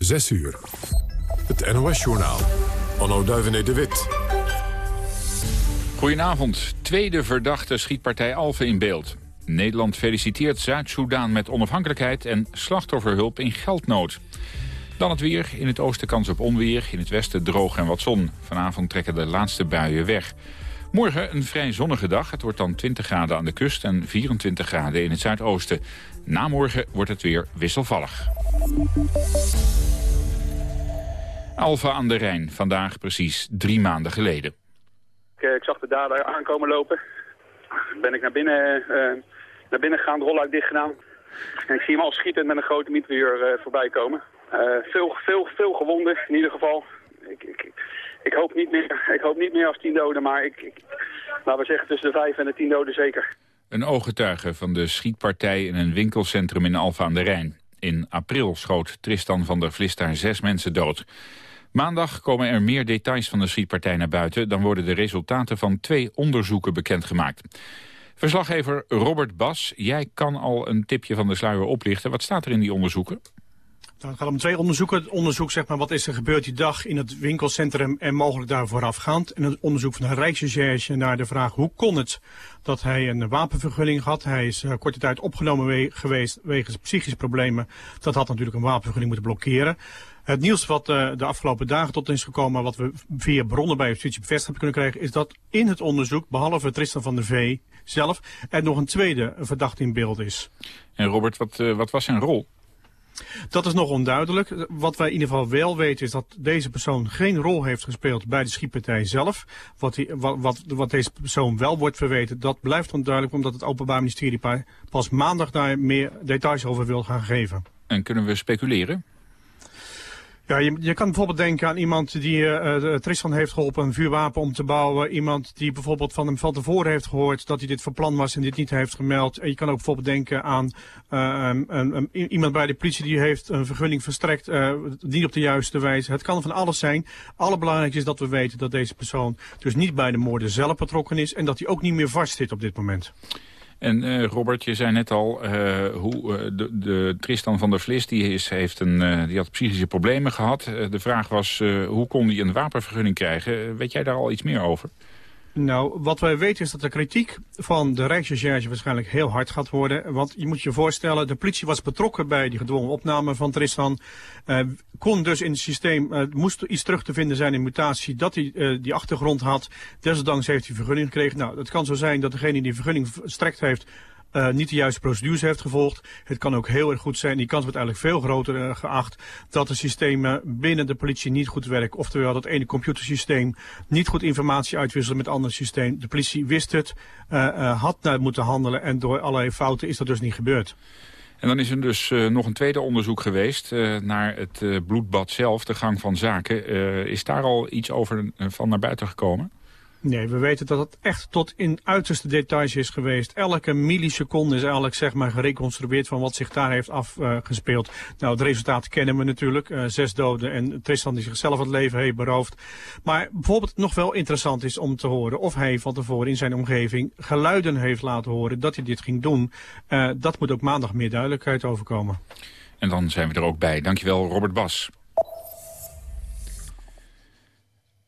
6 uur. Het NOS-journaal. Onno Duivenet de Wit. Goedenavond. Tweede verdachte schietpartij Alphen in beeld. Nederland feliciteert Zuid-Soedan met onafhankelijkheid... en slachtofferhulp in geldnood. Dan het weer. In het oosten kans op onweer. In het westen droog en wat zon. Vanavond trekken de laatste buien weg. Morgen een vrij zonnige dag. Het wordt dan 20 graden aan de kust en 24 graden in het zuidoosten. Na morgen wordt het weer wisselvallig. Alfa aan de Rijn, vandaag precies drie maanden geleden. Ik, eh, ik zag de dader aankomen lopen. Ben ik naar binnen, uh, naar binnen gegaan, de rolluik dicht gedaan. En ik zie hem al schietend met een grote mitrailleur uh, voorbij komen. veel, veel, veel gewonden in ieder geval. Ik, ik, ik, hoop niet meer, ik hoop niet meer als tien doden, maar ik, we zeggen tussen de vijf en de tien doden zeker. Een ooggetuige van de schietpartij in een winkelcentrum in Alfa aan de Rijn. In april schoot Tristan van der Vlis daar zes mensen dood. Maandag komen er meer details van de schietpartij naar buiten. Dan worden de resultaten van twee onderzoeken bekendgemaakt. Verslaggever Robert Bas, jij kan al een tipje van de sluier oplichten. Wat staat er in die onderzoeken? Het gaat om twee onderzoeken. Het onderzoek, zeg maar, wat is er gebeurd die dag in het winkelcentrum en mogelijk daar voorafgaand. En het onderzoek van de Rijksrecherche naar de vraag hoe kon het dat hij een wapenvergunning had. Hij is uh, korte tijd opgenomen geweest wegens psychische problemen. Dat had natuurlijk een wapenvergunning moeten blokkeren. Het nieuws wat uh, de afgelopen dagen tot is gekomen, wat we via bronnen bij justitie bevestigd hebben kunnen krijgen, is dat in het onderzoek, behalve Tristan van der V zelf, er nog een tweede verdachte in beeld is. En Robert, wat, uh, wat was zijn rol? Dat is nog onduidelijk. Wat wij in ieder geval wel weten is dat deze persoon geen rol heeft gespeeld bij de schietpartij zelf. Wat, wat, wat, wat, deze persoon wel wordt verweten, dat blijft onduidelijk omdat het Openbaar Ministerie pas maandag daar meer details over wil gaan geven. En kunnen we speculeren? Ja, je, kan bijvoorbeeld denken aan iemand die uh, Tristan heeft geholpen een vuurwapen om te bouwen. Iemand die bijvoorbeeld van hem van tevoren heeft gehoord dat hij dit van plan was en dit niet heeft gemeld. En je kan ook bijvoorbeeld denken aan iemand bij de politie die heeft een vergunning verstrekt, uh, niet op de juiste wijze. Het kan van alles zijn. Allerbelangrijkste is dat we weten dat deze persoon dus niet bij de moorden zelf betrokken is en dat hij ook niet meer vast zit op dit moment. En uh, Robert, je zei net al, uh, hoe, uh, de, de, Tristan van der Vlis die is, heeft een, die had psychische problemen gehad. de vraag was, hoe kon hij een wapenvergunning krijgen? weet jij daar al iets meer over? Nou, wat wij weten is dat de kritiek van de Rijksrecherche waarschijnlijk heel hard gaat worden. Want je moet je voorstellen, de politie was betrokken bij die gedwongen opname van Tristan. Uh, kon dus in het systeem, uh, moest iets terug te vinden zijn in mutatie dat hij uh, die achtergrond had. Desondanks heeft hij vergunning gekregen. Nou, het kan zo zijn dat degene die die vergunning verstrekt heeft uh, niet de juiste procedures heeft gevolgd. Het kan ook heel erg goed zijn, die kans wordt eigenlijk veel groter uh, geacht, dat de systemen binnen de politie niet goed werken. Oftewel dat ene computersysteem niet goed informatie uitwisselt met het andere systeem. De politie wist het, uh, had naar moeten handelen en door allerlei fouten is dat dus niet gebeurd. En dan is er dus nog een tweede onderzoek geweest naar het bloedbad zelf, de gang van zaken. is daar al iets over van naar buiten gekomen? Nee, we weten dat het echt tot in uiterste details is geweest. Elke milliseconde is eigenlijk zeg maar gereconstrueerd van wat zich daar heeft afgespeeld. Nou, het resultaat kennen we natuurlijk. Uh, zes doden en Tristan die zichzelf het leven heeft beroofd. Maar bijvoorbeeld nog wel interessant is om te horen of hij van tevoren in zijn omgeving geluiden heeft laten horen dat hij dit ging doen. Uh, dat moet ook maandag meer duidelijkheid overkomen. En dan zijn we er ook bij. Dankjewel Robert Bas.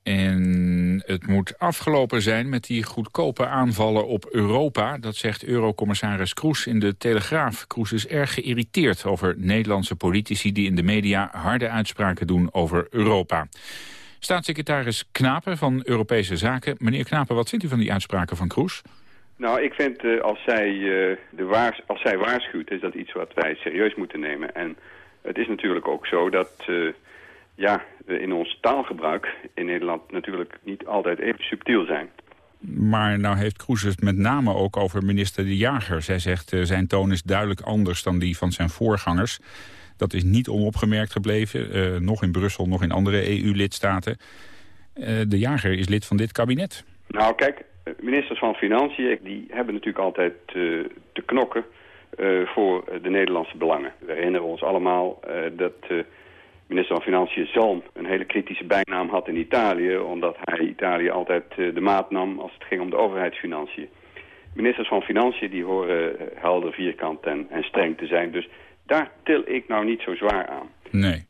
En het moet afgelopen zijn met die goedkope aanvallen op Europa. Dat zegt eurocommissaris Kroes in de Telegraaf. Kroes is erg geïrriteerd over Nederlandse politici... die in de media harde uitspraken doen over Europa. Staatssecretaris Knapen van Europese Zaken. Meneer Knapen, wat vindt u van die uitspraken van Kroes? Nou, ik vind uh, als, zij, uh, de waars als zij waarschuwt, is dat iets wat wij serieus moeten nemen. En het is natuurlijk ook zo dat... Uh, ja, in ons taalgebruik in Nederland natuurlijk niet altijd even subtiel zijn. Maar nou heeft Kroes het met name ook over minister De Jager. Zij zegt uh, zijn toon is duidelijk anders dan die van zijn voorgangers. Dat is niet onopgemerkt gebleven, uh, nog in Brussel, nog in andere EU-lidstaten. Uh, de Jager is lid van dit kabinet. Nou kijk, ministers van Financiën die hebben natuurlijk altijd te knokken voor de Nederlandse belangen. We herinneren ons allemaal dat minister van Financiën Zalm een hele kritische bijnaam had in Italië... omdat hij Italië altijd eh, de maat nam als het ging om de overheidsfinanciën. Ministers van Financiën die horen eh, helder, vierkant en, en streng te zijn. Dus daar til ik nou niet zo zwaar aan. Nee.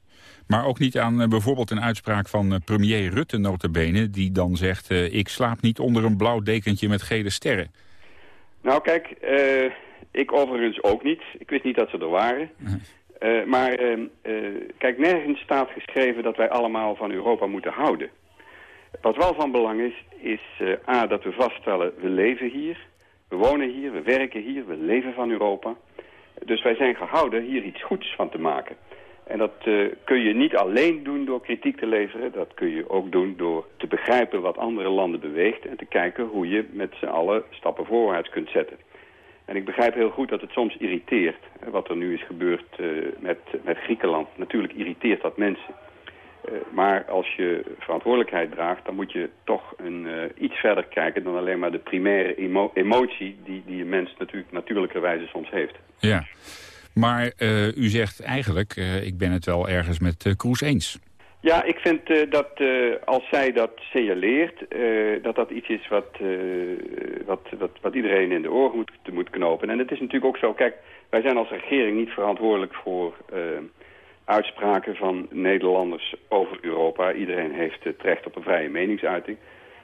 Maar ook niet aan bijvoorbeeld een uitspraak van premier Rutte notabene... die dan zegt, ik slaap niet onder een blauw dekentje met gele sterren. Nou kijk, ik overigens ook niet. Ik wist niet dat ze er waren. Uh, maar uh, uh, kijk, nergens staat geschreven dat wij allemaal van Europa moeten houden. Wat wel van belang is, is A, dat we vaststellen, we leven hier. We wonen hier, we werken hier, we leven van Europa. Dus wij zijn gehouden hier iets goeds van te maken. En dat kun je niet alleen doen door kritiek te leveren. Dat kun je ook doen door te begrijpen wat andere landen beweegt... en te kijken hoe je met z'n allen stappen voorwaarts kunt zetten. En ik begrijp heel goed dat het soms irriteert. Wat er nu is gebeurd uh, met, met Griekenland. Natuurlijk irriteert dat mensen. Uh, maar als je verantwoordelijkheid draagt, dan moet je toch een, uh, iets verder kijken dan alleen maar de primaire emo emotie die, die een mens natuurlijk natuurlijkerwijze soms heeft. Ja, maar u zegt eigenlijk, ik ben het wel ergens met Kroes eens. Ja, ik vind uh, dat uh, als zij dat signaleert, uh, dat dat iets is wat, wat, wat, wat, iedereen in de oren moet, moet knopen. En het is natuurlijk ook zo, kijk, wij zijn als regering niet verantwoordelijk voor uitspraken van Nederlanders over Europa. Iedereen heeft het recht op een vrije meningsuiting.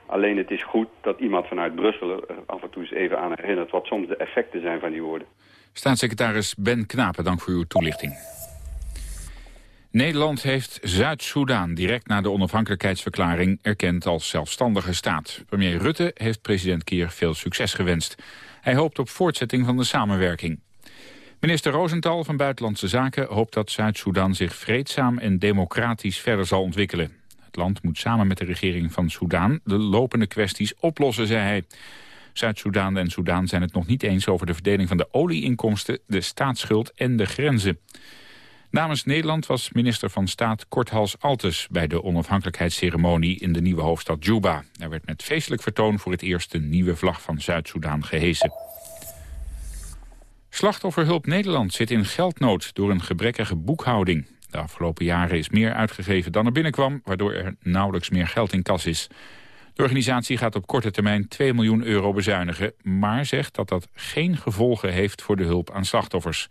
Alleen het is goed dat iemand vanuit Brussel er af en toe eens even aan herinnert wat soms de effecten zijn van die woorden. Staatssecretaris Ben Knapen, dank voor uw toelichting. Nederland heeft Zuid-Soedan direct na de onafhankelijkheidsverklaring erkend als zelfstandige staat. Premier Rutte heeft president Kier veel succes gewenst. Hij hoopt op voortzetting van de samenwerking. Minister Rosenthal van Buitenlandse Zaken hoopt dat Zuid-Soedan zich vreedzaam en democratisch verder zal ontwikkelen. Het land moet samen met de regering van Soedan de lopende kwesties oplossen, zei hij. Zuid-Soedan en Soedan zijn het nog niet eens over de verdeling van de olieinkomsten, de staatsschuld en de grenzen. Namens Nederland was minister van Staat Korthals Altes... bij de onafhankelijkheidsceremonie in de nieuwe hoofdstad Juba. Er werd met feestelijk vertoon voor het eerst de nieuwe vlag van Zuid-Soedan gehesen. Slachtofferhulp Nederland zit in geldnood door een gebrekkige boekhouding. De afgelopen jaren is meer uitgegeven dan er binnenkwam... waardoor er nauwelijks meer geld in kas is. De organisatie gaat op korte termijn 2 miljoen euro bezuinigen... maar zegt dat dat geen gevolgen heeft voor de hulp aan slachtoffers.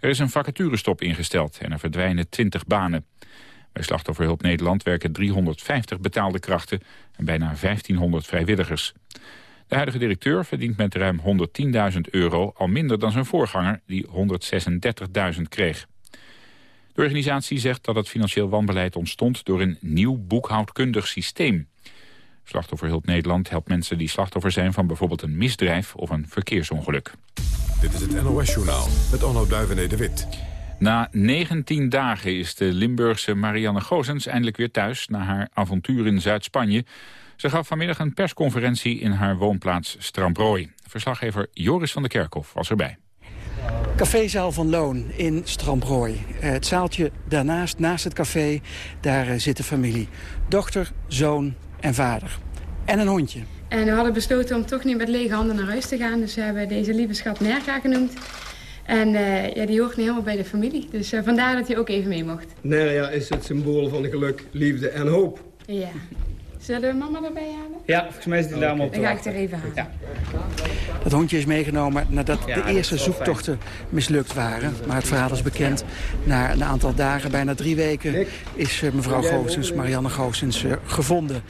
Er is een vacaturestop ingesteld en er verdwijnen 20 banen. Bij Slachtofferhulp Nederland werken 350 betaalde krachten en bijna 1500 vrijwilligers. De huidige directeur verdient met ruim 110.000 euro al minder dan zijn voorganger die 136.000 kreeg. De organisatie zegt dat het financieel wanbeleid ontstond door een nieuw boekhoudkundig systeem. Slachtofferhulp Nederland helpt mensen die slachtoffer zijn van bijvoorbeeld een misdrijf of een verkeersongeluk. Dit is het NOS-journaal met Onno Duivené de Wit. Na 19 dagen is de Limburgse Marianne Goosens eindelijk weer thuis... na haar avontuur in Zuid-Spanje. Ze gaf vanmiddag een persconferentie in haar woonplaats Stramprooi. Verslaggever Joris van der Kerkhof was erbij. Cafézaal van Loon in Stramprooi. Het zaaltje daarnaast, naast het café, daar eh, zit de familie. Dochter, zoon en vader. En een hondje. En we hadden besloten om toch niet met lege handen naar huis te gaan. Dus we hebben deze lieve schat Nerga genoemd. En uh, ja, die hoort nu helemaal bij de familie. Dus uh, vandaar dat hij ook even mee mocht. Nerja is het symbool van geluk, liefde en hoop. Ja. Zullen we mama erbij halen? Ja, volgens mij is die daar allemaal Dan ga ik er even halen. Ja. Het hondje is meegenomen nadat de eerste zoektochten mislukt waren. Maar het verhaal is bekend. Na een aantal dagen, bijna drie weken, is uh, mevrouw Goossens, Marianne Goossens, gevonden.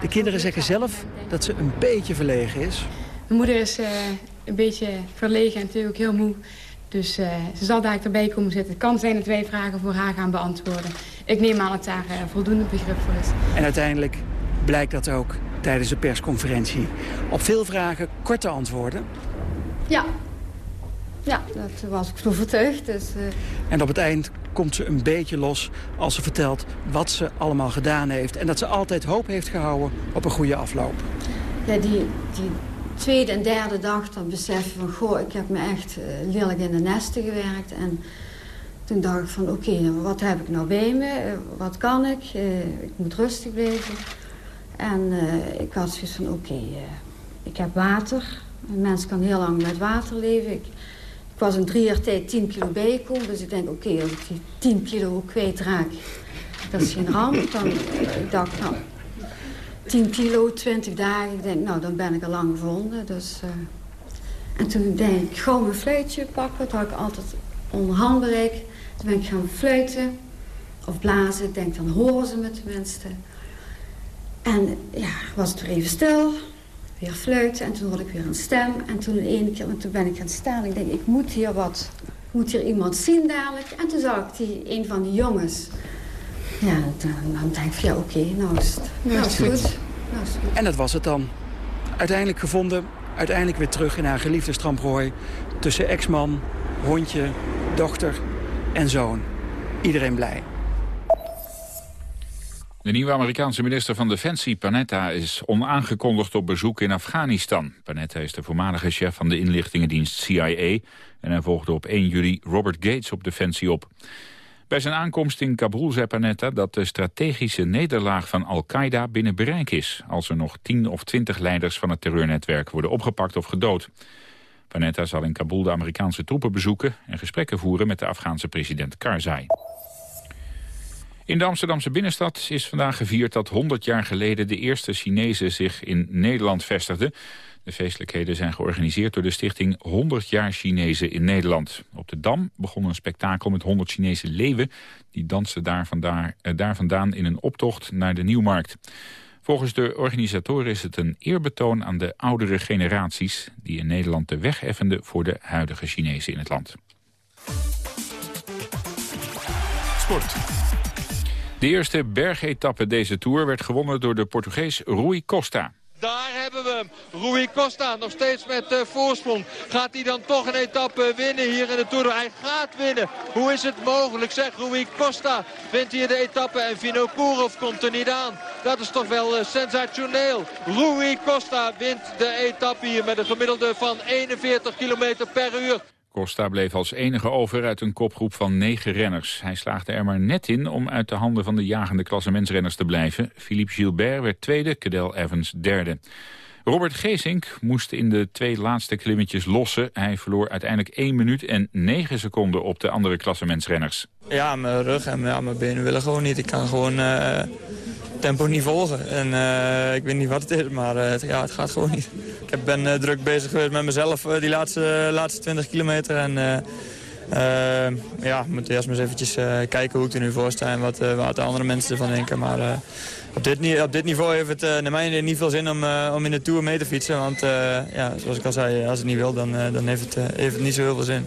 De kinderen zeggen zelf dat ze een beetje verlegen is. Mijn moeder is uh, een beetje verlegen en natuurlijk heel moe. Dus uh, ze zal daar erbij komen zitten. Het kan zijn dat wij vragen voor haar gaan beantwoorden. Ik neem aan dat daar uh, voldoende begrip voor is. En uiteindelijk blijkt dat ook tijdens de persconferentie. Op veel vragen korte antwoorden. Ja. Ja, dat was ik zo vertuigd. Dus, uh... En op het eind komt ze een beetje los als ze vertelt wat ze allemaal gedaan heeft. En dat ze altijd hoop heeft gehouden op een goede afloop. Ja, die, die tweede en derde dag dan besef je van... goh, ik heb me echt uh, lelijk in de nesten gewerkt. En toen dacht ik van oké, okay, wat heb ik nou bij me? Uh, wat kan ik? Ik moet rustig blijven. En ik had zoiets van oké, okay, ik heb water. Een mens kan heel lang met water leven. Ik, ik was in drie jaar tijd 10 kilo bijgekomen. Dus ik denk, oké, als ik die 10 kilo kwijtraak, dat is geen ramp. Dan, ik dacht, nou, 10 kilo, 20 dagen. Ik denk, nou, dan ben ik al lang gevonden. Dus, uh... En toen denk ik, gewoon mijn fluitje pakken. Dat had ik altijd onder handbereik. Toen ben ik gaan fluiten. of blazen. Ik denk, dan horen ze me tenminste. En ja, was het weer even stil. Weer fluiten en toen hoorde ik weer een stem. En toen de ene keer, toen ben ik gaan staan. Ik denk, ik moet hier wat, moet hier iemand zien dadelijk. En toen zag ik die, een van die jongens. Ja, dan, dan denk ik van, ja oké, nou is het, nou is het goed. Nou is het goed. En dat was het dan. Uiteindelijk gevonden, uiteindelijk weer terug in haar geliefde Stramprooi. Tussen ex-man, hondje, dochter en zoon. Iedereen blij. De nieuwe Amerikaanse minister van Defensie, Panetta, is onaangekondigd op bezoek in Afghanistan. Panetta is de voormalige chef van de inlichtingendienst CIA... en hij volgde op 1 juli Robert Gates op Defensie op. Bij zijn aankomst in Kabul zei Panetta dat de strategische nederlaag van Al-Qaeda binnen bereik is... als er nog 10 of 20 leiders van het terreurnetwerk worden opgepakt of gedood. Panetta zal in Kabul de Amerikaanse troepen bezoeken... en gesprekken voeren met de Afghaanse president Karzai. In de Amsterdamse binnenstad is vandaag gevierd dat 100 jaar geleden de eerste Chinezen zich in Nederland vestigden. De feestelijkheden zijn georganiseerd door de stichting 100 jaar Chinezen in Nederland. Op de Dam begon een spektakel met 100 Chinese leeuwen. Die dansten daar, vandaar, eh, vandaan in een optocht naar de Nieuwmarkt. Volgens de organisatoren is het een eerbetoon aan de oudere generaties... die in Nederland de weg effenden voor de huidige Chinezen in het land. Sport. De eerste bergetappe deze Tour werd gewonnen door de Portugees Rui Costa. Daar hebben we hem. Rui Costa nog steeds met uh, voorsprong. Gaat hij dan toch een etappe winnen hier in de Tour? Hij gaat winnen. Hoe is het mogelijk? Zeg, Rui Costa wint hier de etappe en Vinokourov komt er niet aan. Dat is toch wel uh, sensationeel. Rui Costa wint de etappe hier met een gemiddelde van 41 km per uur. Costa bleef als enige over uit een kopgroep van negen renners. Hij slaagde er maar net in om uit de handen van de jagende klassementsrenners te blijven. Philippe Gilbert werd tweede, Cadel Evans derde. Robert Geesink moest in de twee laatste klimmetjes lossen. Hij verloor uiteindelijk 1 minuut en 9 seconden op de andere klassementsrenners. Ja, mijn rug en ja, mijn benen willen gewoon niet. Ik kan gewoon uh, tempo niet volgen. En uh, ik weet niet wat het is, maar uh, ja, het gaat gewoon niet. Ik ben druk bezig geweest met mezelf die laatste, laatste 20 kilometer. En ja, ik moet eerst eens eventjes kijken hoe ik er nu voor sta en wat, wat de andere mensen ervan denken. Maar op dit, niveau heeft het uh, naar mij niet veel zin om, uh, om in de Tour mee te fietsen. Want uh, ja, zoals ik al zei, als het niet wil, dan, dan heeft, het, niet zo heel veel zin.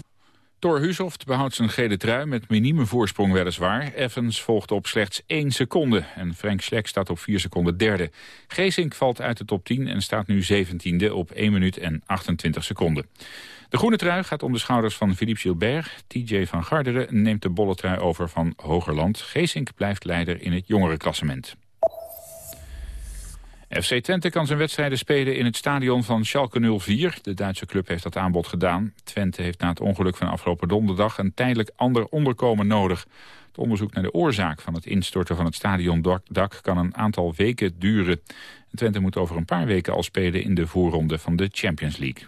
Thor Hushoft behoudt zijn gele trui met minieme voorsprong weliswaar. Evans volgt op slechts 1 seconde en Frank Schleck staat op 4 seconden derde. Geesink valt uit de top 10 en staat nu 17e op 1 minuut en 28 seconden. De groene trui gaat om de schouders van Philippe Gilbert. TJ van Garderen neemt de bolle trui over van Hogerland. Geesink blijft leider in het jongerenklassement. FC Twente kan zijn wedstrijden spelen in het stadion van Schalke 04. De Duitse club heeft dat aanbod gedaan. Twente heeft na het ongeluk van afgelopen donderdag een tijdelijk ander onderkomen nodig. Het onderzoek naar de oorzaak van het instorten van het stadiondak kan een aantal weken duren. Twente moet over een paar weken al spelen in de voorronde van de Champions League.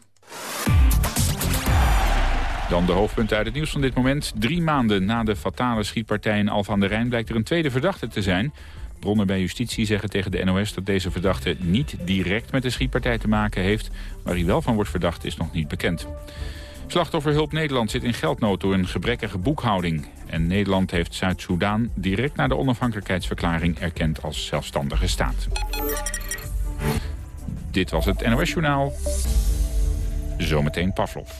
Dan de hoofdpunten uit het nieuws van dit moment. Drie maanden na de fatale schietpartij in Alphen aan de Rijn blijkt er een tweede verdachte te zijn. Bronnen bij justitie zeggen tegen de NOS dat deze verdachte niet direct met de schietpartij te maken heeft. Waar hij wel van wordt verdacht is nog niet bekend. Slachtofferhulp Nederland zit in geldnood door een gebrekkige boekhouding. En Nederland heeft Zuid-Soedan direct na de onafhankelijkheidsverklaring erkend als zelfstandige staat. Dit was het NOS Journaal. Zometeen Pavlov.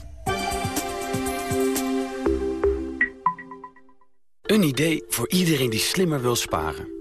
Een idee voor iedereen die slimmer wil sparen.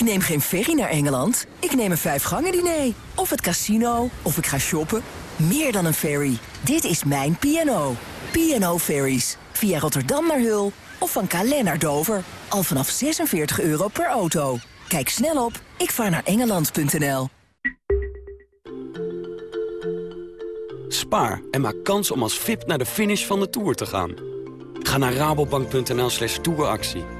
Ik neem geen ferry naar Engeland. Ik neem een vijfgangen diner. Of het casino. Of ik ga shoppen. Meer dan een ferry. Dit is mijn P&O. P&O Ferries. Via Rotterdam naar Hul. Of van Calais naar Dover. Al vanaf 46 euro per auto. Kijk snel op ikvaarnaarengeland.nl Spaar en maak kans om als VIP naar de finish van de Tour te gaan. Ga naar rabobank.nl slash touractie.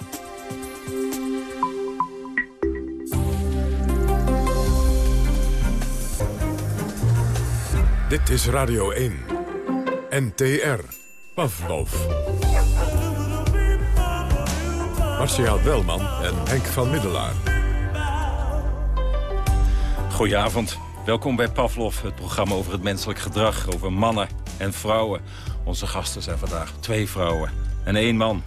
Dit is Radio 1. NTR. Pavlov. Marcia Welman en Henk van Middelaar. Goedenavond. Welkom bij Pavlov, het programma over het menselijk gedrag, over mannen en vrouwen. Onze gasten zijn vandaag twee vrouwen en één man.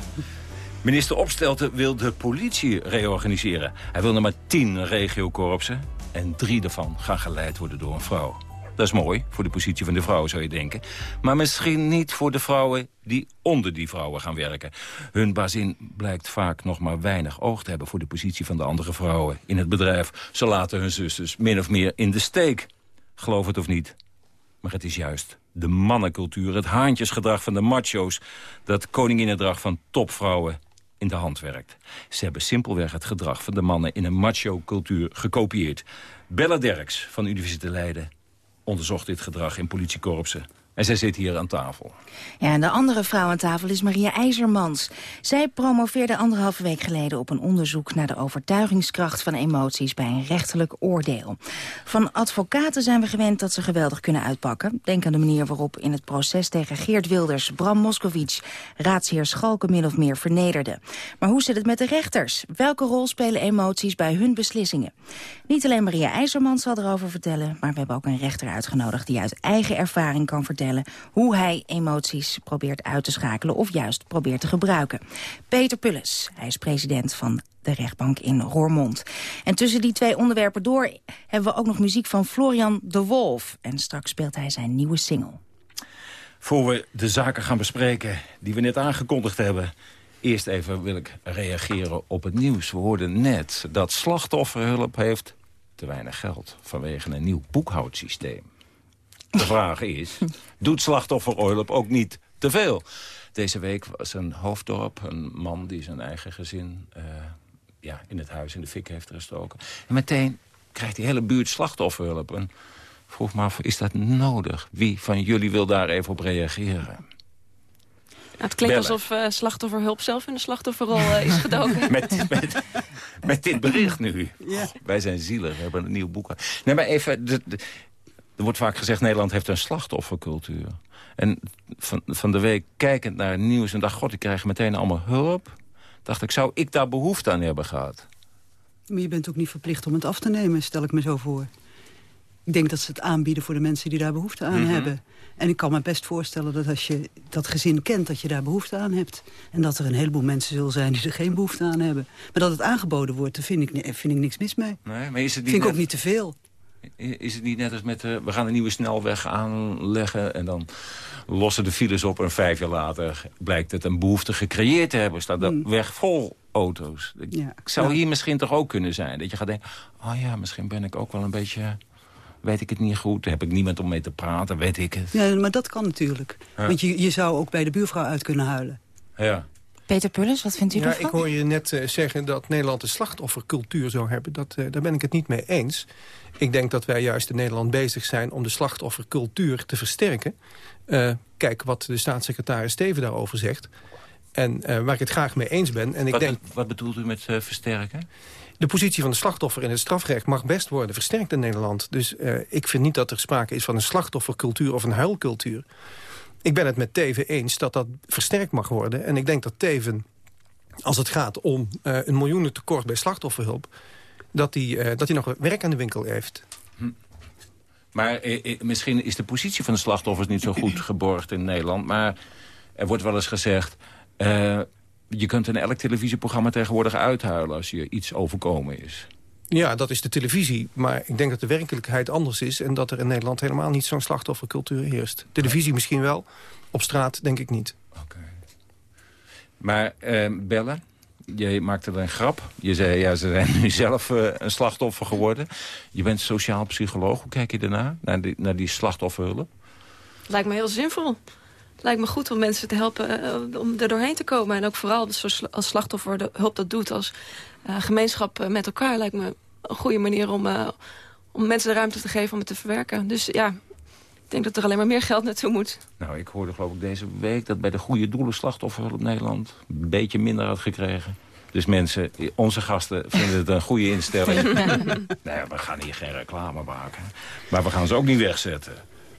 Minister Opstelten wil de politie reorganiseren. Hij wil er maar tien regiokorpsen en drie daarvan gaan geleid worden door een vrouw. Dat is mooi, voor de positie van de vrouw zou je denken. Maar misschien niet voor de vrouwen die onder die vrouwen gaan werken. Hun bazin blijkt vaak nog maar weinig oog te hebben... voor de positie van de andere vrouwen in het bedrijf. Ze laten hun zusters min of meer in de steek. Geloof het of niet. Maar het is juist de mannencultuur, het haantjesgedrag van de macho's... dat koninginnedrag van topvrouwen in de hand werkt. Ze hebben simpelweg het gedrag van de mannen in een macho-cultuur gekopieerd. Bella Derks van Universiteit Leiden onderzocht dit gedrag in politiekorpsen. En zij zit hier aan tafel. Ja, en de andere vrouw aan tafel is Maria IJzermans. Zij promoveerde anderhalve week geleden op een onderzoek... naar de overtuigingskracht van emoties bij een rechterlijk oordeel. Van advocaten zijn we gewend dat ze geweldig kunnen uitpakken. Denk aan de manier waarop in het proces tegen Geert Wilders... Bram Moskowitz raadsheer Schalke min of meer vernederde. Maar hoe zit het met de rechters? Welke rol spelen emoties bij hun beslissingen? Niet alleen Maria IJzermans zal erover vertellen... maar we hebben ook een rechter uitgenodigd... die uit eigen ervaring kan vertellen hoe hij emoties probeert uit te schakelen of juist probeert te gebruiken. Peter Pulles, hij is president van de rechtbank in Roermond. En tussen die twee onderwerpen door hebben we ook nog muziek van Florian de Wolf. En straks speelt hij zijn nieuwe single. Voor we de zaken gaan bespreken die we net aangekondigd hebben... eerst even wil ik reageren op het nieuws. We hoorden net dat slachtofferhulp heeft te weinig geld... vanwege een nieuw boekhoudsysteem. De vraag is, doet slachtofferhulp ook niet te veel? Deze week was een hoofddorp, een man die zijn eigen gezin... Uh, ja, in het huis in de fik heeft gestoken. En meteen krijgt die hele buurt slachtofferhulp. En vroeg me af, is dat nodig? Wie van jullie wil daar even op reageren? het klinkt Bellen. alsof uh, slachtofferhulp zelf in de slachtofferrol uh, is gedoken. met, met, met, dit bericht nu. Ja. wij zijn zielig, we hebben een nieuw boek. Nee, maar even... De, de, er wordt vaak gezegd, Nederland heeft een slachtoffercultuur. En van, van de week kijkend naar het nieuws en dacht... god, ik krijg meteen allemaal hulp. Dacht ik, zou ik daar behoefte aan hebben gehad? Maar je bent ook niet verplicht om het af te nemen, stel ik me zo voor. Ik denk dat ze het aanbieden voor de mensen die daar behoefte aan mm -hmm. hebben. En ik kan me best voorstellen dat als je dat gezin kent... dat je daar behoefte aan hebt. En dat er een heleboel mensen zullen zijn die er geen behoefte aan hebben. Maar dat het aangeboden wordt, daar vind ik, vind ik niks mis mee. Nee, maar is het niet vind ik net... ook niet te veel. Is het niet net als met, uh, we gaan een nieuwe snelweg aanleggen... en dan lossen de files op en vijf jaar later blijkt het een behoefte gecreëerd te hebben. Staat de mm. weg vol auto's. Ja, ik zou ja. hier misschien toch ook kunnen zijn. Dat je gaat denken, oh ja, misschien ben ik ook wel een beetje... Weet ik het niet goed, heb ik niemand om mee te praten, weet ik het. Ja, maar dat kan natuurlijk. Ja. Want je, je zou ook bij de buurvrouw uit kunnen huilen. Ja. Peter Pullis, wat vindt u ja, ervan? Ik hoor je net uh, zeggen dat Nederland een slachtoffercultuur zou hebben. Dat, uh, daar ben ik het niet mee eens. Ik denk dat wij juist in Nederland bezig zijn om de slachtoffercultuur te versterken. Uh, kijk wat de staatssecretaris Steven daarover zegt. En waar ik het graag mee eens ben. En ik wat, denk, wat bedoelt u met versterken? De positie van de slachtoffer in het strafrecht mag best worden versterkt in Nederland. Dus ik vind niet dat er sprake is van een slachtoffercultuur of een huilcultuur. Ik ben het met Teven eens dat dat versterkt mag worden. En ik denk dat Teven, als het gaat om uh, een miljoenentekort bij slachtofferhulp... dat hij uh, dat nog werk aan de winkel heeft. Hm. Maar eh, misschien is de positie van de slachtoffers niet zo goed geborgd in Nederland. Maar er wordt wel eens gezegd... Uh, je kunt in elk televisieprogramma tegenwoordig uithuilen... als je iets overkomen is. Ja, dat is de televisie. Maar ik denk dat de werkelijkheid anders is... en dat er in Nederland helemaal niet zo'n slachtoffercultuur heerst. Televisie misschien wel, op straat denk ik niet. Oké. Okay. Maar uh, bellen, je maakte er een grap. Je zei, ja, ze zijn nu zelf uh, een slachtoffer geworden. Je bent sociaal psycholoog. Hoe kijk je daarna, naar die, naar die slachtofferhulp? Lijkt me heel zinvol. Lijkt me goed om mensen te helpen uh, om er doorheen te komen. En ook vooral als slachtoffer de hulp dat doet als uh, gemeenschap met elkaar. Lijkt me een goede manier om, om mensen de ruimte te geven om het te verwerken. Dus ja, ik denk dat er alleen maar meer geld naartoe moet. Nou, ik hoorde geloof ik deze week dat bij de goede doelen slachtofferhulp Nederland... een beetje minder had gekregen. Dus mensen, onze gasten vinden het een goede instelling. nee, we gaan hier geen reclame maken. Maar we gaan ze ook niet wegzetten.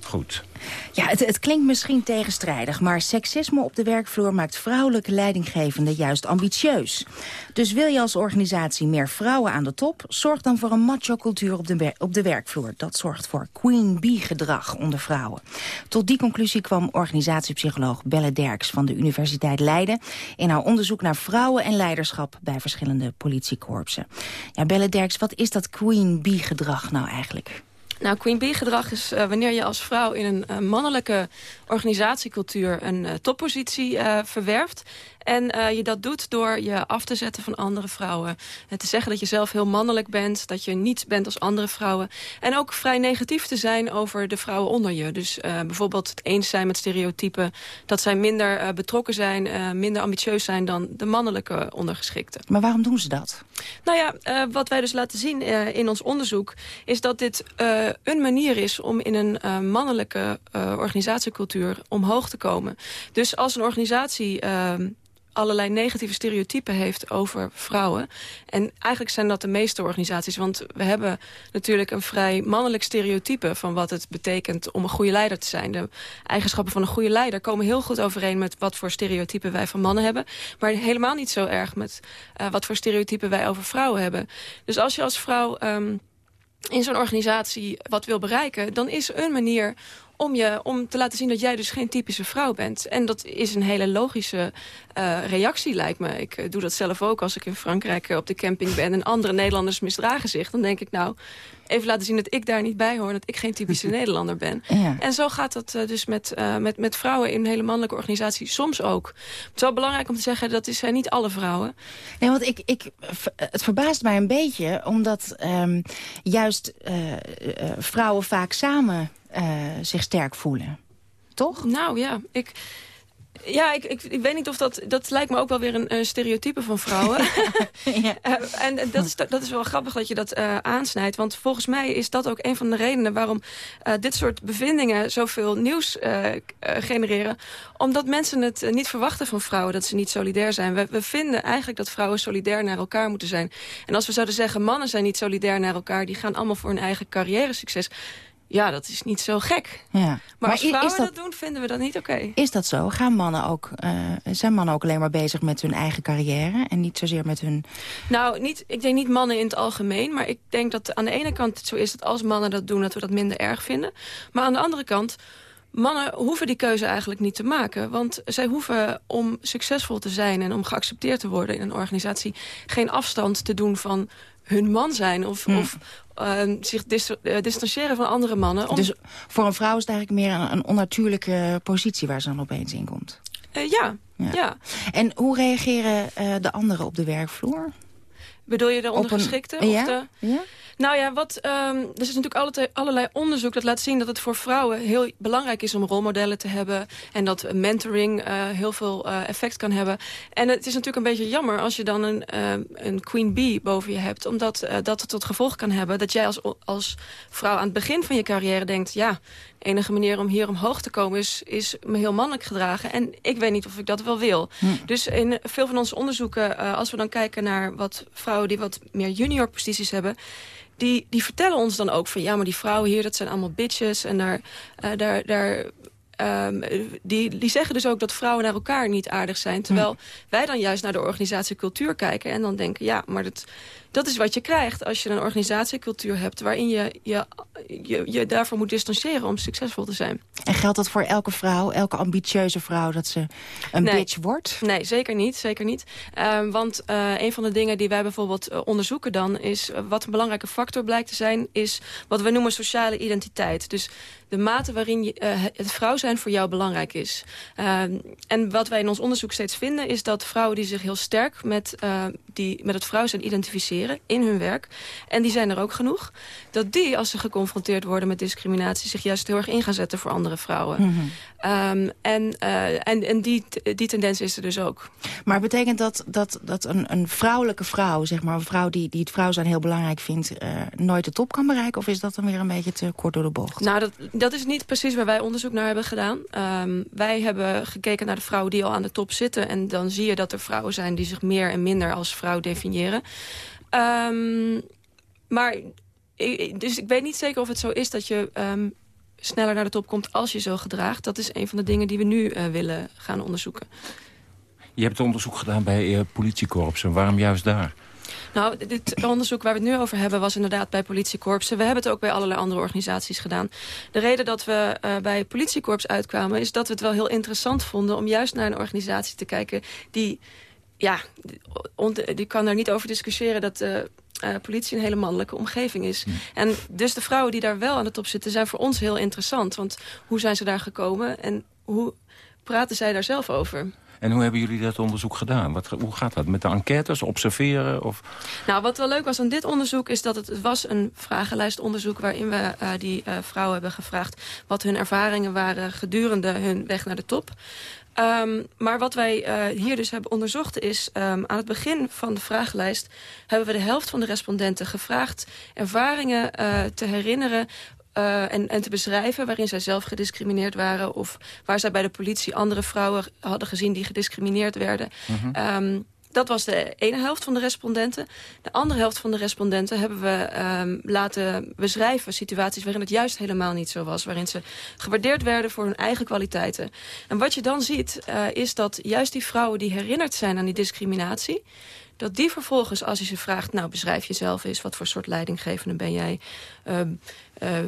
Goed. Ja, het, klinkt misschien tegenstrijdig, maar seksisme op de werkvloer maakt vrouwelijke leidinggevenden juist ambitieus. Dus wil je als organisatie meer vrouwen aan de top, zorg dan voor een macho-cultuur op de, op de werkvloer. Dat zorgt voor queen bee-gedrag onder vrouwen. Tot die conclusie kwam organisatiepsycholoog Belle Derks van de Universiteit Leiden in haar onderzoek naar vrouwen en leiderschap bij verschillende politiekorpsen. Ja, Belle Derks, wat is dat queen bee-gedrag nou eigenlijk? Nou, Queen Bee gedrag is uh, wanneer je als vrouw in een uh, mannelijke organisatiecultuur een uh, toppositie verwerft. En uh, je dat doet door je af te zetten van andere vrouwen. En te zeggen dat je zelf heel mannelijk bent. Dat je niet bent als andere vrouwen. En ook vrij negatief te zijn over de vrouwen onder je. Dus uh, bijvoorbeeld het eens zijn met stereotypen. Dat zij minder uh, betrokken zijn, minder ambitieus zijn dan de mannelijke ondergeschikten. Maar waarom doen ze dat? Nou ja, wat wij dus laten zien in ons onderzoek... is dat dit een manier is om in een mannelijke organisatiecultuur omhoog te komen. Dus als een organisatie ehm, allerlei negatieve stereotypen heeft over vrouwen. En eigenlijk zijn dat de meeste organisaties. Want we hebben natuurlijk een vrij mannelijk stereotype... van wat het betekent om een goede leider te zijn. De eigenschappen van een goede leider komen heel goed overeen... met wat voor stereotypen wij van mannen hebben. Maar helemaal niet zo erg met uh, wat voor stereotypen wij over vrouwen hebben. Dus als je als vrouw... Um, in zo'n organisatie wat wil bereiken... dan is een manier om, je, om te laten zien dat jij dus geen typische vrouw bent. En dat is een hele logische uh, reactie, lijkt me. Ik uh, doe dat zelf ook als ik in Frankrijk uh, op de camping ben... en andere Nederlanders misdragen zich. Dan denk ik, nou, even laten zien dat ik daar niet bij hoor... dat ik geen typische Nederlander ben. Ja. En zo gaat dat dus met, met, met vrouwen in een hele mannelijke organisatie soms ook. Het is wel belangrijk om te zeggen, dat zijn niet alle vrouwen. Nee, want ik, ik, het verbaast mij een beetje... omdat um, juist vrouwen vaak samen zich sterk voelen. Toch? Nou ja, ik... Ja, ik, ik, ik, weet niet of dat... Dat lijkt me ook wel weer een, een stereotype van vrouwen. ja. uh, en dat is, dat is wel grappig dat je dat uh, aansnijdt. Want volgens mij is dat ook een van de redenen... waarom uh, dit soort bevindingen zoveel nieuws genereren. Omdat mensen het niet verwachten van vrouwen... dat ze niet solidair zijn. We, we, vinden eigenlijk dat vrouwen solidair naar elkaar moeten zijn. En als we zouden zeggen... mannen zijn niet solidair naar elkaar... die gaan allemaal voor hun eigen carrière succes ja, dat is niet zo gek. Ja. Maar, maar als vrouwen dat, dat, doen, vinden we dat niet oké. Okay. Is dat zo? Gaan mannen ook, uh, zijn mannen ook alleen maar bezig met hun eigen carrière... en niet zozeer met hun... Nou, niet, ik denk niet mannen in het algemeen... maar ik denk dat aan de ene kant het zo is dat als mannen dat doen... dat we dat minder erg vinden. Maar aan de andere kant... Mannen hoeven die keuze eigenlijk niet te maken. Want zij hoeven om succesvol te zijn en om geaccepteerd te worden in een organisatie... geen afstand te doen van hun man zijn of, hm. of uh, zich dis uh, distancieren van andere mannen. Om... Dus voor een vrouw is het eigenlijk meer een, een onnatuurlijke positie waar ze dan opeens in komt? Uh, ja, ja, ja. En hoe reageren de anderen op de werkvloer? Bedoel je de ondergeschikte? Een... Ja? Of de... ja? Nou ja, wat, um, er is natuurlijk allerlei, allerlei onderzoek dat laat zien dat het voor vrouwen heel belangrijk is om rolmodellen te hebben. En dat mentoring uh, heel veel uh, effect kan hebben. En het is natuurlijk een beetje jammer als je dan een, uh, een queen bee boven je hebt. Omdat dat het tot gevolg kan hebben dat jij als, als vrouw aan het begin van je carrière denkt... ja, de enige manier om hier omhoog te komen is, is me heel mannelijk gedragen. En ik weet niet of ik dat wel wil. Hm. Dus in veel van onze onderzoeken, als we dan kijken naar wat vrouwen die wat meer junior posities hebben die, die vertellen ons dan ook van... ja, maar die vrouwen hier, dat zijn allemaal bitches. En daar, uh, daar, daar Um, die, die zeggen dus ook dat vrouwen naar elkaar niet aardig zijn. Terwijl wij dan juist naar de organisatie cultuur kijken... en dan denken, ja, maar dat, dat is wat je krijgt als je een organisatiecultuur hebt... waarin je je, je, je daarvoor moet distancieren om succesvol te zijn. En geldt dat voor elke vrouw, elke ambitieuze vrouw... dat ze een Nee. bitch wordt? Nee, zeker niet. Zeker niet. Ehm, want eh, een van de dingen die wij bijvoorbeeld eh, onderzoeken dan... is eh, wat een belangrijke factor blijkt te zijn... is wat we noemen sociale identiteit. Dus de mate waarin je, het vrouw zijn voor jou belangrijk is. Ehm, en wat wij in ons onderzoek steeds vinden... is dat vrouwen die zich heel sterk met, die, met het vrouw zijn identificeren... in hun werk, en die zijn er ook genoeg... dat die, als ze geconfronteerd worden met discriminatie... zich juist heel erg in gaan zetten voor andere vrouwen. Mhm. Ehm, en eh, en, en die, die tendens is er dus ook. Maar betekent dat dat, dat een, een vrouwelijke vrouw, zeg maar, een vrouw die, die het vrouw zijn heel belangrijk vindt, eh, nooit de top kan bereiken? Of is dat dan weer een beetje te kort door de bocht? Nou, dat, dat is niet precies waar wij onderzoek naar hebben gedaan. Ehm, wij hebben gekeken naar de vrouwen die al aan de top zitten. En dan zie je dat er vrouwen zijn die zich meer en minder als vrouw definiëren. Ehm, maar, ik- dus ik weet niet zeker of het zo is dat je ehm, sneller naar de top komt als je zo gedraagt. Dat is een van de dingen die we nu eh, willen gaan onderzoeken. Je hebt onderzoek gedaan bij eh, politiekorpsen. Waarom juist daar? Nou, dit onderzoek waar we het nu over hebben... was inderdaad bij politiekorpsen. We hebben het ook bij allerlei andere organisaties gedaan. De reden dat we eh, bij politiekorps uitkwamen... is dat we het wel heel interessant vonden... om juist naar een organisatie te kijken die... ja, die kan er niet over discussiëren... dat de eh, politie een hele mannelijke omgeving is. En dus de vrouwen die daar wel aan de top zitten... zijn voor ons heel interessant. Want hoe zijn ze daar gekomen en hoe praten zij daar zelf over? En hoe hebben jullie dat onderzoek gedaan? Wat, hoe gaat dat? Met de enquêtes, observeren? Of... Nou, wat wel leuk was aan dit onderzoek is dat het, was een vragenlijstonderzoek waarin we eh, die eh, vrouwen hebben gevraagd wat hun ervaringen waren gedurende hun weg naar de top. Ehm, maar wat wij eh, hier dus hebben onderzocht is... ehm, aan het begin van de vragenlijst hebben we de helft van de respondenten gevraagd... ervaringen te herinneren eh, en, en te beschrijven waarin zij zelf gediscrimineerd waren... of waar zij bij de politie andere vrouwen hadden gezien die gediscrimineerd werden. Ehm, dat was de ene helft van de respondenten. De andere helft van de respondenten hebben we ehm, laten beschrijven... situaties waarin het juist helemaal niet zo was. Waarin ze gewaardeerd werden voor hun eigen kwaliteiten. En wat je dan ziet, eh, is dat juist die vrouwen die herinnerd zijn aan die discriminatie... dat die vervolgens, als je ze vraagt... nou, beschrijf jezelf eens, wat voor soort leidinggevende ben jij? Ehm, eh,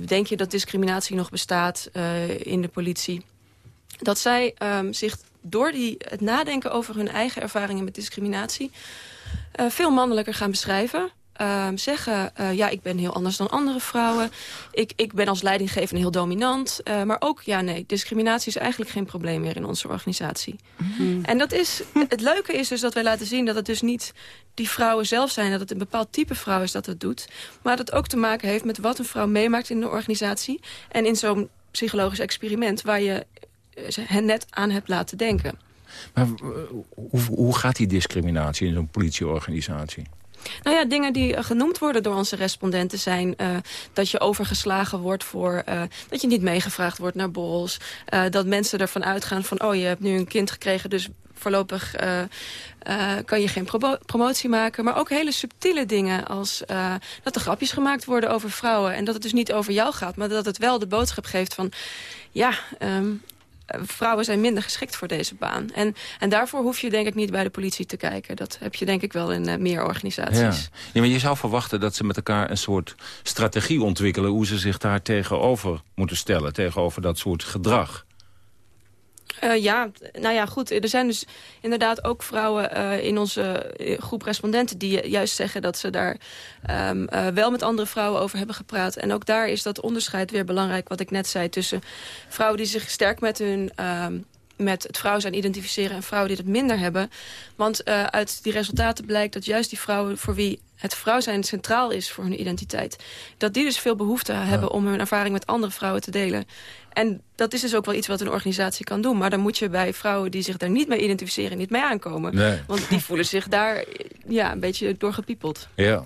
denk je dat discriminatie nog bestaat eh, in de politie? dat zij ehm, zich door die, het nadenken over hun eigen ervaringen met discriminatie... eh, veel mannelijker gaan beschrijven. Ehm, zeggen, eh, ja, ik ben heel anders dan andere vrouwen. Ik, ik ben als leidinggevende heel dominant. Eh, maar ook, ja, nee, discriminatie is eigenlijk geen probleem meer in onze organisatie. En dat is, het leuke is dus dat wij laten zien dat het dus niet die vrouwen zelf zijn... dat het een bepaald type vrouw is dat het doet. Maar dat het ook te maken heeft met wat een vrouw meemaakt in de organisatie. En in zo'n psychologisch experiment waar je eh, hen net aan hebt laten denken. Maar hoe, hoe gaat die discriminatie in zo'n politieorganisatie? Nou ja, dingen die eh, genoemd worden door onze respondenten zijn... eh, dat je overgeslagen wordt voor... eh, dat je niet meegevraagd wordt naar borrels. dat mensen ervan uitgaan van... oh, je hebt nu een kind gekregen, dus voorlopig kan je geen promo- promotie maken. Maar ook hele subtiele dingen als dat er grapjes gemaakt worden over vrouwen. En dat het dus niet over jou gaat, maar dat het wel de boodschap geeft van... ja, ehm, eh, vrouwen zijn minder geschikt voor deze baan. En, en daarvoor hoef je denk ik niet bij de politie te kijken. Dat heb je denk ik wel in eh, meer organisaties. Ja. ja, maar je zou verwachten dat ze met elkaar een soort strategie ontwikkelen... hoe ze zich daar tegenover moeten stellen, tegenover dat soort gedrag. Eh, ja, nou ja, goed. Er zijn dus inderdaad ook vrouwen eh, in onze eh, groep respondenten... die juist zeggen dat ze daar ehm, eh, wel met andere vrouwen over hebben gepraat. En ook daar is dat onderscheid weer belangrijk, wat ik net zei... tussen vrouwen die zich sterk met hun... ehm, met het vrouw zijn identificeren en vrouwen die dat minder hebben. Want uit die resultaten blijkt dat juist die vrouwen voor wie het vrouw zijn centraal is voor hun identiteit... dat die dus veel behoefte hebben om hun ervaring met andere vrouwen te delen. En dat is dus ook wel iets wat een organisatie kan doen. Maar dan moet je bij vrouwen die zich daar niet mee identificeren... niet mee aankomen. Nee. Want die voelen zich daar ja, een beetje doorgepiepeld. Ja.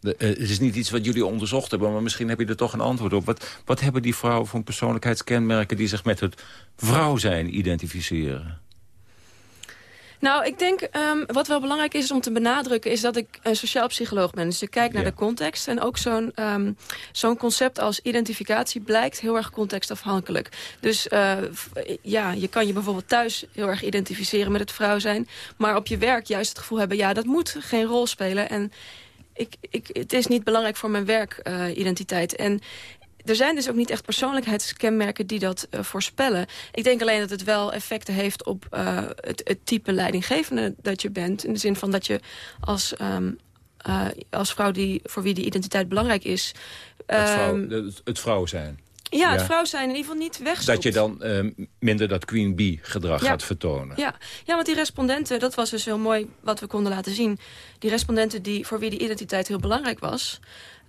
De, eh, het is niet iets wat jullie onderzocht hebben, maar misschien heb je er toch een antwoord op. Wat, wat hebben die vrouwen voor persoonlijkheidskenmerken... die zich met het vrouw zijn identificeren? Nou, ik denk, ehm, wat wel belangrijk is om te benadrukken... is dat ik een sociaal psycholoog ben. Dus ik kijk naar de context. En ook zo'n ehm, zo'n concept als identificatie blijkt heel erg contextafhankelijk. Dus eh, ja, je kan je bijvoorbeeld thuis heel erg identificeren met het vrouw zijn... maar op je werk juist het gevoel hebben... ja, dat moet geen rol spelen. En ik, ik, het is niet belangrijk voor mijn werkidentiteit. en er zijn dus ook niet echt persoonlijkheidskenmerken die dat uh, voorspellen. Ik denk alleen dat het wel effecten heeft op uh, het, het, type leidinggevende dat je bent. In de zin van dat je als, um, uh, als vrouw die, voor wie die identiteit belangrijk is... Het, vrouw, um, het vrouw zijn. Ja, het vrouw zijn in ieder geval niet wegstopt. Dat je dan uh, minder dat Queen Bee gedrag ja. gaat vertonen. Ja. ja, want die respondenten, dat was dus heel mooi wat we konden laten zien. Die respondenten die, voor wie die identiteit heel belangrijk was...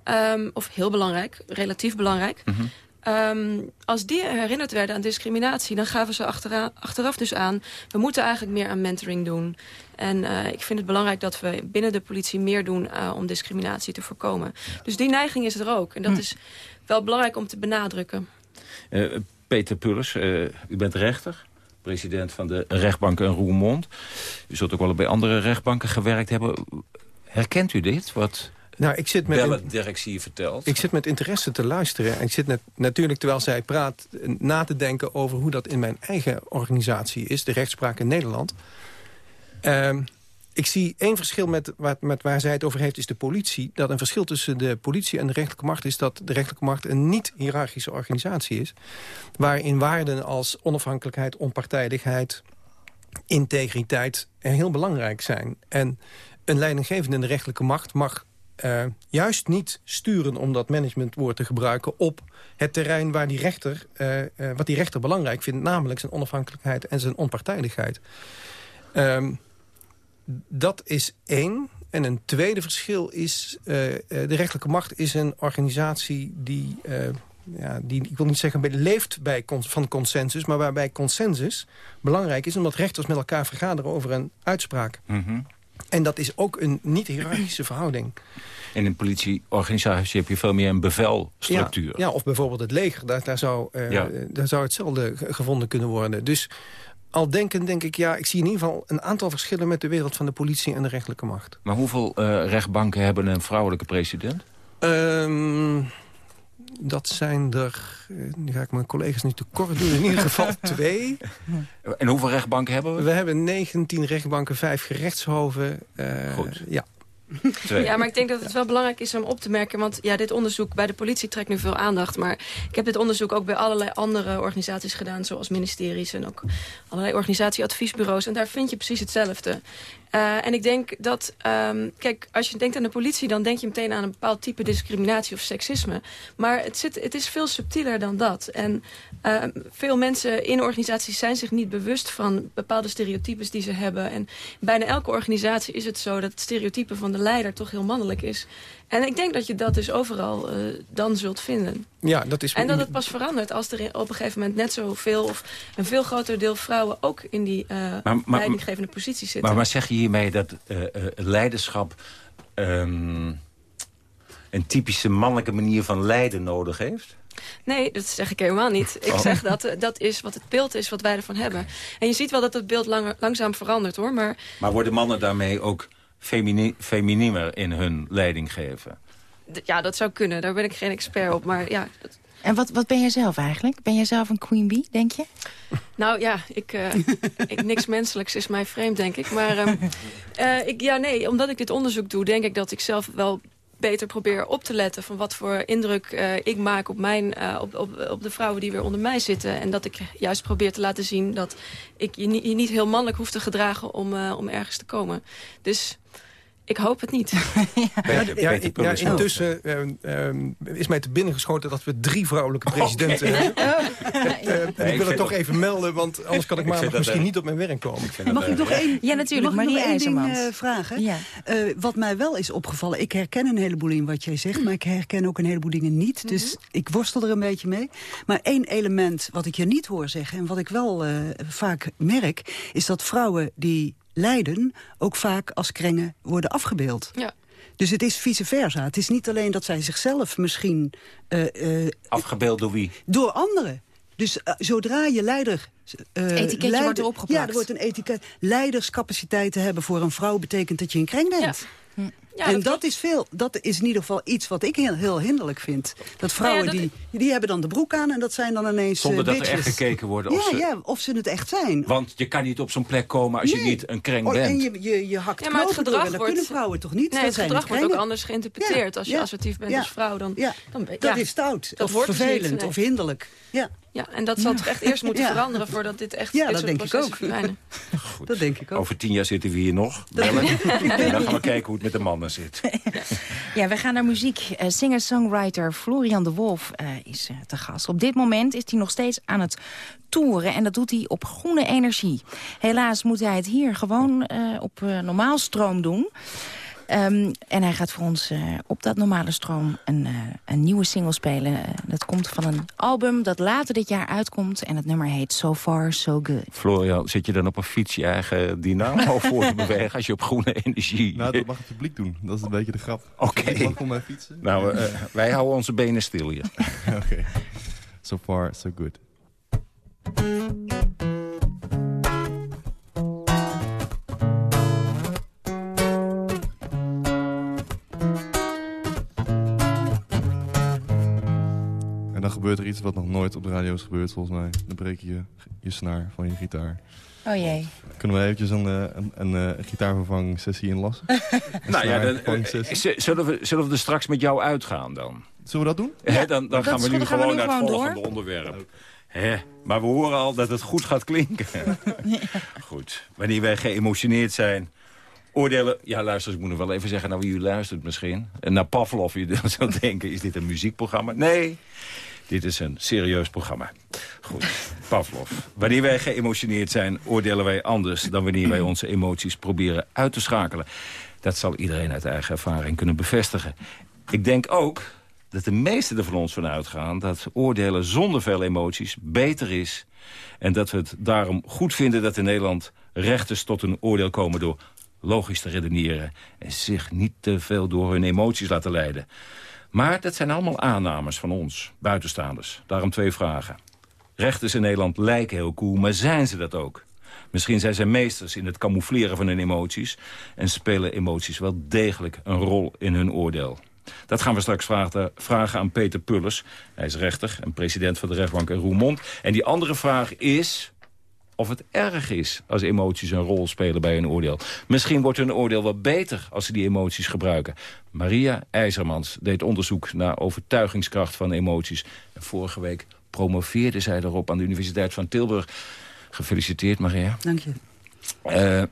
Um, of heel belangrijk, relatief belangrijk... Mm -hmm. Um, als die herinnerd werden aan discriminatie... dan gaven ze achteraf, achteraf dus aan... we moeten eigenlijk meer aan mentoring doen. En uh, ik vind het belangrijk dat we binnen de politie meer doen... Uh, om discriminatie te voorkomen. Dus die neiging is er ook. En dat hm. is wel belangrijk om te benadrukken. Uh, Peter Pullers, u bent rechter president van de rechtbank in Roermond. U zult ook wel bij andere rechtbanken gewerkt hebben. Herkent u dit, wat nou, ik zit met Bellen Dirk zie je verteld. Ik zit met interesse te luisteren. En ik zit net, natuurlijk, terwijl zij praat, na te denken over hoe dat in mijn eigen organisatie is. De rechtspraak in Nederland. Uh, ik zie één verschil met, wat, met waar zij het over heeft, is de politie. Dat een verschil tussen de politie en de rechterlijke macht is... dat de rechterlijke macht een niet-hierarchische organisatie is. Waarin waarden als onafhankelijkheid, onpartijdigheid, integriteit heel belangrijk zijn. En een leidinggevende in de rechterlijke macht mag uh, juist niet sturen om dat managementwoord te gebruiken op het terrein waar die rechter, uh, uh, wat die rechter belangrijk vindt, namelijk zijn onafhankelijkheid en zijn onpartijdigheid. Um, dat is één. En een tweede verschil is, de rechterlijke macht is een organisatie die, ja, die ik wil niet zeggen leeft bij, van consensus, maar waarbij consensus belangrijk is, omdat rechters met elkaar vergaderen over een uitspraak. Mm. En dat is ook een niet-hierarchische verhouding. In een politieorganisatie heb je veel meer een bevelstructuur. Ja, ja of bijvoorbeeld het leger. Daar, daar, zou, uh, ja. daar zou hetzelfde gevonden kunnen worden. Dus al denken, denk ik, ja, ik zie in ieder geval een aantal verschillen... met de wereld van de politie en de rechtelijke macht. Maar hoeveel uh, rechtbanken hebben een vrouwelijke president? Um, dat zijn er, nu ga ik mijn collega's niet tekort doen, in ieder geval twee. En hoeveel rechtbanken hebben we? We hebben 19 rechtbanken, vijf gerechtshoven. Uh, Goed. Ja. Twee. Ja, maar ik denk dat het wel belangrijk is om op te merken... want ja, dit onderzoek bij de politie trekt nu veel aandacht... maar ik heb dit onderzoek ook bij allerlei andere organisaties gedaan... zoals ministeries en ook allerlei organisatieadviesbureaus... en daar vind je precies hetzelfde. Uh, en ik denk dat, um, kijk, als je denkt aan de politie... dan denk je meteen aan een bepaald type discriminatie of seksisme. Maar het, zit, het is veel subtieler dan dat. En uh, veel mensen in organisaties zijn zich niet bewust van bepaalde stereotypes die ze hebben. En bijna elke organisatie is het zo dat het stereotype van de leider toch heel mannelijk is. En ik denk dat je dat dus overal uh, dan zult vinden. Ja, dat is... En dat het pas verandert als er op een gegeven moment net zoveel... of een veel groter deel vrouwen ook in die uh, maar, maar, leidinggevende positie zitten. Maar, maar zeg je hiermee dat uh, leiderschap... Um, een typische mannelijke manier van leiden nodig heeft? Nee, dat zeg ik helemaal niet. Ik oh. zeg dat dat is wat het beeld is wat wij ervan hebben. En je ziet wel dat het beeld lang, langzaam verandert, hoor. Maar, maar worden mannen daarmee ook femini feminiemer in hun leiding geven? Ja, dat zou kunnen. Daar ben ik geen expert op. Maar ja, dat... En wat, wat ben jij zelf eigenlijk? Ben jij zelf een queen bee, denk je? Nou ja, ik, uh, ik, niks menselijks is mij vreemd, denk ik. Maar um, uh, ik, ja, nee, omdat ik dit onderzoek doe, denk ik dat ik zelf wel beter probeer op te letten... van wat voor indruk uh, ik maak op, mijn, uh, op, op, op de vrouwen die weer onder mij zitten. En dat ik juist probeer te laten zien dat ik je niet, je niet heel mannelijk hoef te gedragen... om, uh, om ergens te komen. Dus ik hoop het niet. ja, ja, ja, intussen uh, uh, is mij te binnen geschoten dat we drie vrouwelijke presidenten okay. hebben. Uh, en nee, ik wil het toch dat... even melden, want anders kan ik maandag misschien niet op mijn werk komen. Ik mag ik nog één ja, natuurlijk, mag Marie nog één ding uh, vragen? Ja. Uh, wat mij wel is opgevallen, ik herken een heleboel in wat jij zegt... maar ik herken ook een heleboel dingen niet. Mm -hmm. Dus ik worstel er een beetje mee. Maar één element wat ik je niet hoor zeggen... en wat ik wel uh, vaak merk, is dat vrouwen die lijden ook vaak als krengen worden afgebeeld. Ja. Dus het is vice versa. Het is niet alleen dat zij zichzelf misschien... Uh, uh, afgebeeld door wie? Door anderen. Dus uh, zodra je leider... Uh, Etiketje leider, wordt erop geplakt. Ja, er wordt een etiket. Leiderscapaciteit te hebben voor een vrouw betekent dat je een kreng bent. Ja. En dat, is veel. Dat is in ieder geval iets wat ik heel, heel hinderlijk vind. Dat vrouwen Nou ja, dat die, die hebben dan de broek aan en dat zijn dan ineens Zonder eh, dat er echt gekeken wordt of ja, ze- ja, of ze het echt zijn. Want je kan niet op zo'n plek komen als je niet een kreng Oh, bent. en je, je, je hakt Ja, maar het knopen door gedrag en dat wordt- kunnen vrouwen toch niet? Nee, Dat het zijn gedrag wordt ook anders geïnterpreteerd. Ja, Als je ja, assertief bent ja, als vrouw, dan... Ja, dan ben- dat ja. is stout. Dat of wordt dus niet, vervelend nee. of hinderlijk. Ja. Ja, en dat zal toch echt eerst moeten Ja. veranderen... voordat dit echt Ja, dit dat denk ik ook. verdwijnen. Dat denk ik ook. Over tien jaar zitten we hier nog. Bellen. en dan gaan we kijken hoe het met de mannen zit. Ja, we gaan naar muziek. Eh, Singer-songwriter Florian de Wolf eh, is eh, te gast. Op dit moment is hij nog steeds aan het toeren. En dat doet hij op groene energie. Helaas moet hij het hier gewoon eh, op eh, normaal stroom doen. Ehm, en hij gaat voor ons eh, op dat normale stroom een, eh, een nieuwe single spelen. Eh, dat komt van een album dat later dit jaar uitkomt. En het nummer heet So Far So Good. Florian, zit je dan op een fiets je eigen dynamo voor te bewegen... als je op groene energie... Nou, dat mag het publiek doen. Dat is een beetje de grap. Oké. Ik mag op mijn fietsen. Nou, wij houden onze benen stil hier. Oké. So far, so good. Dan gebeurt er iets wat nog nooit op de radio is gebeurd, volgens mij. Dan breek je je snaar van je gitaar. Oh jee. Kunnen we eventjes een, eh, een, een, eh, gitaarvervangsessie inlassen? Nou ja, dan, eh, zullen, we, zullen we er straks met jou uitgaan dan? Zullen we dat doen? Hè, dan dan gaan we nu we gewoon nu naar het volgende onderwerp. Hè, maar we horen al dat het goed gaat klinken. Goed. Wanneer wij geëmotioneerd zijn... Oordelen, ja luister, ik moet nog wel even zeggen naar wie u luistert misschien. En naar Pavlov, je dan zou denken, is dit een muziekprogramma? Nee, dit is een serieus programma. Goed, Pavlov. Wanneer wij geëmotioneerd zijn, oordelen wij anders... dan wanneer wij onze emoties proberen uit te schakelen. Dat zal iedereen uit eigen ervaring kunnen bevestigen. Ik denk ook dat de meesten er van ons van uitgaan... dat oordelen zonder veel emoties beter is... en dat we het daarom goed vinden dat in Nederland rechters tot een oordeel komen... door logisch te redeneren en zich niet te veel door hun emoties laten leiden. Maar dat zijn allemaal aannames van ons, buitenstaanders. Daarom twee vragen. Rechters in Nederland lijken heel cool, maar zijn ze dat ook? Misschien zijn zij meesters in het camoufleren van hun emoties... en spelen emoties wel degelijk een rol in hun oordeel. Dat gaan we straks vragen, vragen aan Peter Pullers. Hij is rechter en president van de rechtbank in Roermond. En die andere vraag is of het erg is als emoties een rol spelen bij een oordeel. Misschien wordt hun oordeel wel beter als ze die emoties gebruiken. Maria IJzermans deed onderzoek naar overtuigingskracht van emoties. En vorige week promoveerde zij daarop aan de Universiteit van Tilburg. Gefeliciteerd, Maria. Dank je. Eh,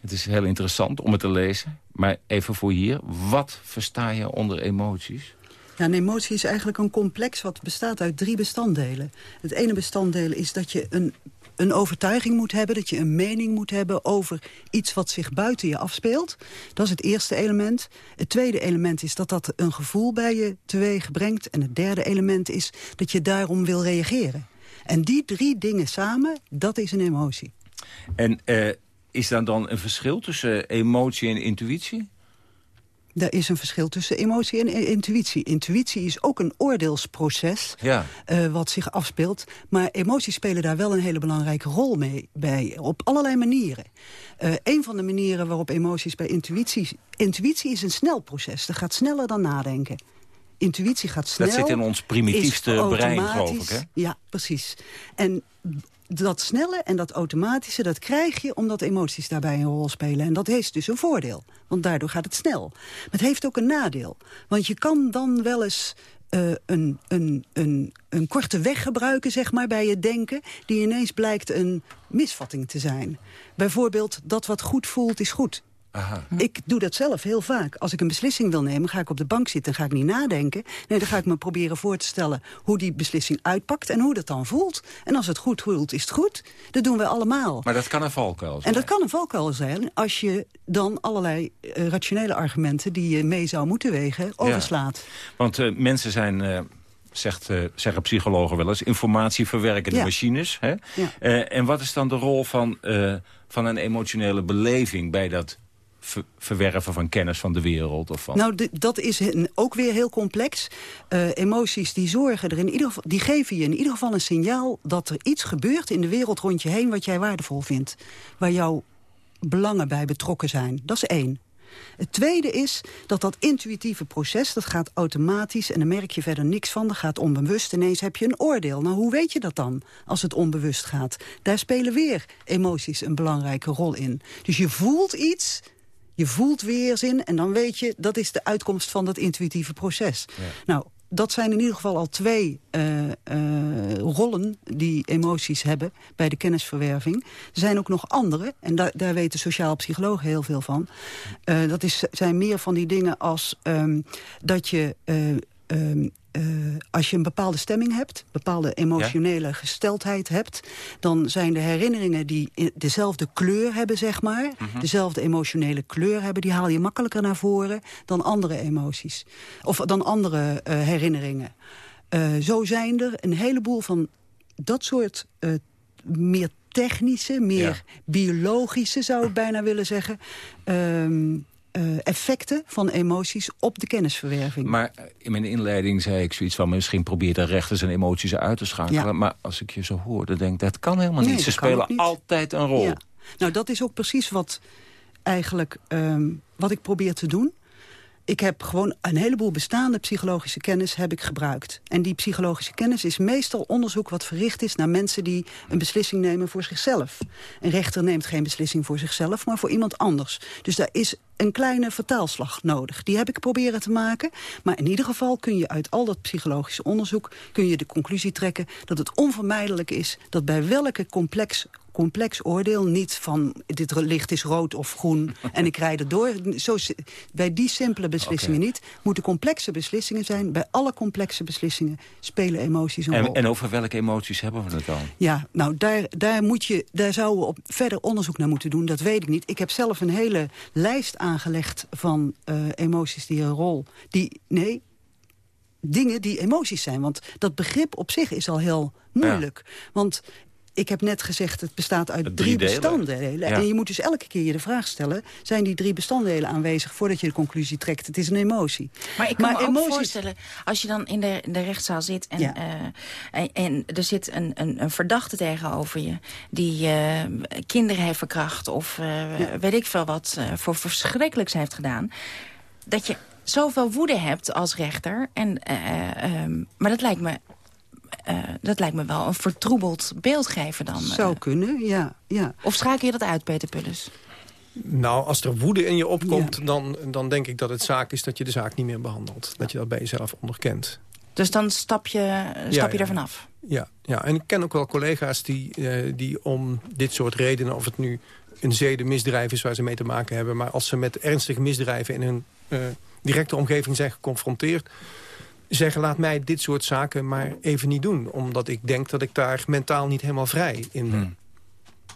het is heel interessant om het te lezen. Maar even voor hier, wat versta je onder emoties? Ja, een emotie is eigenlijk een complex wat bestaat uit drie bestanddelen. Het ene bestanddeel is dat je een, een overtuiging moet hebben... dat je een mening moet hebben over iets wat zich buiten je afspeelt. Dat is het eerste element. Het tweede element is dat dat een gevoel bij je teweeg brengt. En het derde element is dat je daarom wil reageren. En die drie dingen samen, dat is een emotie. En eh, is daar dan een verschil tussen emotie en intuïtie? Er is een verschil tussen emotie en intuïtie. Intuïtie is ook een oordeelsproces Ja. eh, wat zich afspeelt. Maar emoties spelen daar wel een hele belangrijke rol mee bij. Op allerlei manieren. Eh een van de manieren waarop emoties bij intuïtie... Intuïtie is een snel proces. Dat gaat sneller dan nadenken. Intuïtie gaat snel. Dat zit in ons primitiefste brein, geloof ik, hè? Ja, precies. En dat snelle en dat automatische, dat krijg je omdat emoties daarbij een rol spelen. En dat heeft dus een voordeel, want daardoor gaat het snel. Maar het heeft ook een nadeel, want je kan dan wel eens... eh, een, een, een, een korte weg gebruiken zeg maar, bij het denken... die ineens blijkt een misvatting te zijn. Bijvoorbeeld, dat wat goed voelt is goed. Aha. Ik doe dat zelf heel vaak. Als ik een beslissing wil nemen, ga ik op de bank zitten en ga ik niet nadenken. Nee, dan ga ik me proberen voor te stellen hoe die beslissing uitpakt en hoe dat dan voelt. En als het goed voelt, is het goed. Dat doen we allemaal. Maar dat kan een valkuil zijn. En dat kan een valkuil zijn als je dan allerlei eh, rationele argumenten... die je mee zou moeten wegen, overslaat. Want eh, mensen zijn, eh, zegt, zeggen psychologen wel eens... informatieverwerkende Ja. machines. Hè? Ja. En wat is dan de rol van, van een emotionele beleving... bij dat ver- verwerven van kennis van de wereld? Of van... Nou, dat is ook weer heel complex. Eh, emoties die zorgen er in ieder geval, die geven je in ieder geval een signaal dat er iets gebeurt in de wereld rond je heen wat jij waardevol vindt. Waar jouw belangen bij betrokken zijn. Dat is één. Het tweede is dat dat intuïtieve proces, dat gaat automatisch... en daar merk je verder niks van, dat gaat onbewust. Ineens heb je een oordeel. Nou, hoe weet je dat dan, als het onbewust gaat? Daar spelen weer emoties een belangrijke rol in. Dus je voelt iets, je voelt weerzin... en dan weet je, dat is de uitkomst van dat intuïtieve proces. Nou, dat zijn in ieder geval al twee uh, uh, rollen die emoties hebben bij de kennisverwerving. Er zijn ook nog andere, en da daar weten sociaal psychologen heel veel van. Uh, dat is, zijn meer van die dingen als um, dat je um, uh, als je een bepaalde stemming hebt, bepaalde emotionele ja. gesteldheid hebt... dan zijn de herinneringen die dezelfde kleur hebben, zeg maar... Mm -hmm. dezelfde emotionele kleur hebben, die haal je makkelijker naar voren... dan andere emoties. Of dan andere uh, herinneringen. Uh, zo zijn er een heleboel van dat soort meer technische, meer ja. biologische, zou ik bijna willen zeggen... Um, uh, effecten van emoties op de kennisverwerving. Maar in mijn inleiding zei ik zoiets van... misschien probeert de rechter zijn emoties uit te schakelen. Ja. Maar als ik je zo hoor, dan denk ik, dat kan helemaal nee, niet. Ze spelen niet. altijd een rol. Ja. Nou, dat is ook precies wat, eigenlijk, um, wat ik probeer te doen. Ik heb gewoon een heleboel bestaande psychologische kennis heb ik gebruikt. En die psychologische kennis is meestal onderzoek wat verricht is... naar mensen die een beslissing nemen voor zichzelf. Een rechter neemt geen beslissing voor zichzelf, maar voor iemand anders. Dus daar is een kleine vertaalslag nodig. Die heb ik proberen te maken. Maar in ieder geval kun je uit al dat psychologische onderzoek... kun je de conclusie trekken dat het onvermijdelijk is... dat bij welke complex complex oordeel. Niet van dit licht is rood of groen en ik rijd erdoor. Zo, bij die simpele beslissingen okay. niet. Moeten complexe beslissingen zijn. Bij alle complexe beslissingen spelen emoties een en, rol. En over welke emoties hebben we het dan? Ja, nou daar, daar, moet je, daar zouden we op verder onderzoek naar moeten doen. Dat weet ik niet. Ik heb zelf een hele lijst aangelegd van uh, emoties die een rol... Die, nee, dingen die emoties zijn. Want dat begrip op zich is al heel moeilijk. Ja. Want ik heb net gezegd, het bestaat uit drie, drie delen. bestanddelen. Ja. En je moet dus elke keer je de vraag stellen... zijn die drie bestanddelen aanwezig voordat je de conclusie trekt? Het is een emotie. Maar ik kan maar me emoties... ook voorstellen, als je dan in de, in de rechtszaal zit... en, ja. uh, en, en, er zit een, een, een, verdachte tegenover je... die uh, kinderen heeft verkracht of uh, ja. weet ik veel wat... voor verschrikkelijks heeft gedaan... dat je zoveel woede hebt als rechter. En, um, maar dat lijkt me uh, dat lijkt me wel een vertroebeld beeld geven dan. Zou uh, kunnen, ja, ja. Of schakel je dat uit, Peter Pullis? Nou, als er woede in je opkomt, ja. dan, dan denk ik dat het zaak is dat je de zaak niet meer behandelt. Dat je dat bij jezelf onderkent. Dus dan stap je, stap ja, je ervan af? Ja, ja, en ik ken ook wel collega's die, uh, die om dit soort redenen... of het nu een zedenmisdrijf is waar ze mee te maken hebben... maar als ze met ernstige misdrijven in hun directe omgeving zijn geconfronteerd zeggen... laat mij dit soort zaken maar even niet doen. Omdat ik denk dat ik daar mentaal niet helemaal vrij in ben. Hmm.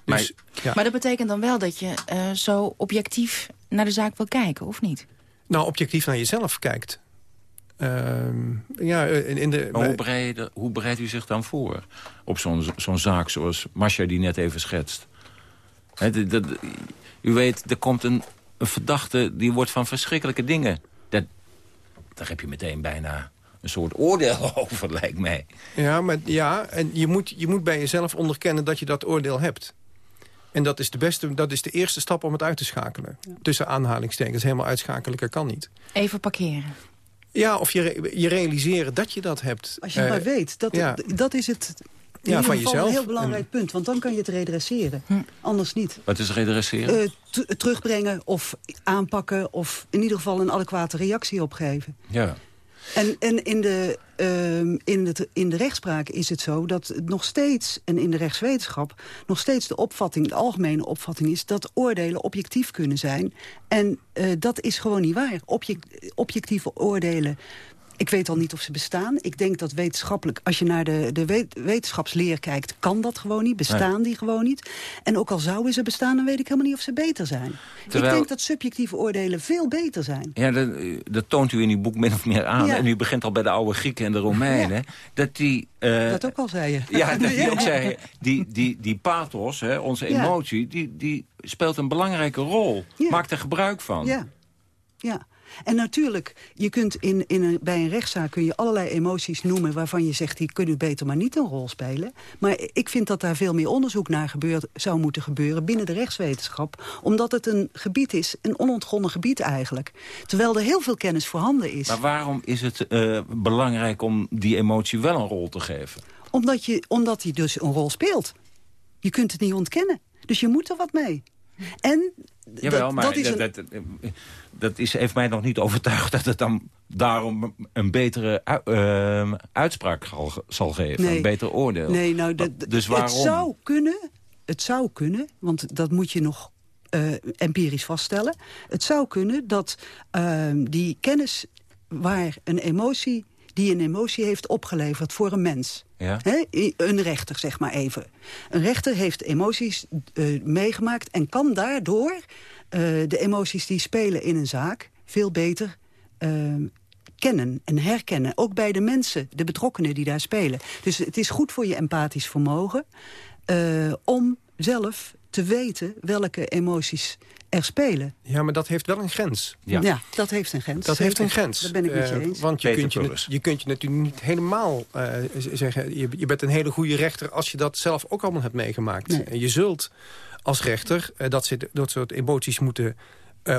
Dus, maar, ja. maar dat betekent dan wel dat je uh, zo objectief naar de zaak wil kijken, of niet? Nou, objectief naar jezelf kijkt. Uh, ja, in de, maar hoe bereidt, hoe bereidt u zich dan voor? Op zo'n zo'n zaak zoals Masha die net even schetst. He, dat, dat, u weet, er komt een, een verdachte... die wordt van verschrikkelijke dingen... Dat, daar heb je meteen bijna een soort oordeel over, lijkt mij. Ja, maar ja, en je moet, je moet bij jezelf onderkennen dat je dat oordeel hebt. En dat is de, beste, dat is de eerste stap om het uit te schakelen. Ja. Tussen aanhalingstekens. Helemaal uitschakelen kan niet. Even parkeren. Ja, of je, je realiseren dat je dat hebt. Als je het uh, maar weet. Dat, ja. dat is het in ja, van jezelf. een heel belangrijk en... punt, want dan kan je het redresseren. Hm. Anders niet. Wat is redresseren? Uh, terugbrengen of aanpakken of in ieder geval een adequate reactie opgeven. Ja. En, in, de, uh, in, in de rechtspraak is het zo dat nog steeds, en in de rechtswetenschap... nog steeds de opvatting, de algemene opvatting is... dat oordelen objectief kunnen zijn. En uh, dat is gewoon niet waar. Object, objectieve oordelen ik weet al niet of ze bestaan. Ik denk dat wetenschappelijk, als je naar de, de wetenschapsleer kijkt... kan dat gewoon niet, bestaan nee. die gewoon niet. En ook al zouden ze bestaan, dan weet ik helemaal niet of ze beter zijn. Terwijl... Ik denk dat subjectieve oordelen veel beter zijn. Ja, dat, dat toont u in uw boek min of meer aan. Ja. En u begint al bij de oude Grieken en de Romeinen. Ja. Dat die... Uh, dat ook al zei je. Ja, dat die ook zei, die, die, die pathos, hè, onze emotie, die, die speelt een belangrijke rol. Maakt er gebruik van. Ja, ja. En natuurlijk, je kunt in, in een, bij een rechtszaak kun je allerlei emoties noemen... waarvan je zegt, die kunnen beter maar niet een rol spelen. Maar ik vind dat daar veel meer onderzoek naar gebeurt, zou moeten gebeuren... binnen de rechtswetenschap. Omdat het een gebied is, een onontgonnen gebied eigenlijk. Terwijl er heel veel kennis voorhanden is. Maar waarom is het uh, belangrijk om die emotie wel een rol te geven? Omdat, je, omdat die dus een rol speelt. Je kunt het niet ontkennen. Dus je moet er wat mee. En Jawel, dat, maar dat, is dat, een... dat, dat, is, heeft mij nog niet overtuigd dat het dan daarom een betere uh, uitspraak zal, zal geven. Nee. Een beter oordeel. Nee, nou, dat, dus waarom? Het zou kunnen, het zou kunnen, want dat moet je nog uh, empirisch vaststellen. Het zou kunnen dat uh, die kennis waar een emotie die een emotie heeft opgeleverd voor een mens. Ja. He, een rechter, zeg maar even. Een rechter heeft emoties uh, meegemaakt en kan daardoor uh, de emoties die spelen in een zaak veel beter uh, kennen en herkennen. Ook bij de mensen, de betrokkenen die daar spelen. Dus het is goed voor je empathisch vermogen om zelf te weten welke emoties er spelen. Ja, maar dat heeft wel een grens. Ja, ja dat heeft een grens. Dat heeft een grens. Dat ben ik met je eens. Uh, want je kunt je, je kunt je natuurlijk niet helemaal uh, zeggen... Je, je bent een hele goede rechter als je dat zelf ook allemaal hebt meegemaakt. Nee. En je zult als rechter uh, dat, ze, dat soort emoties moeten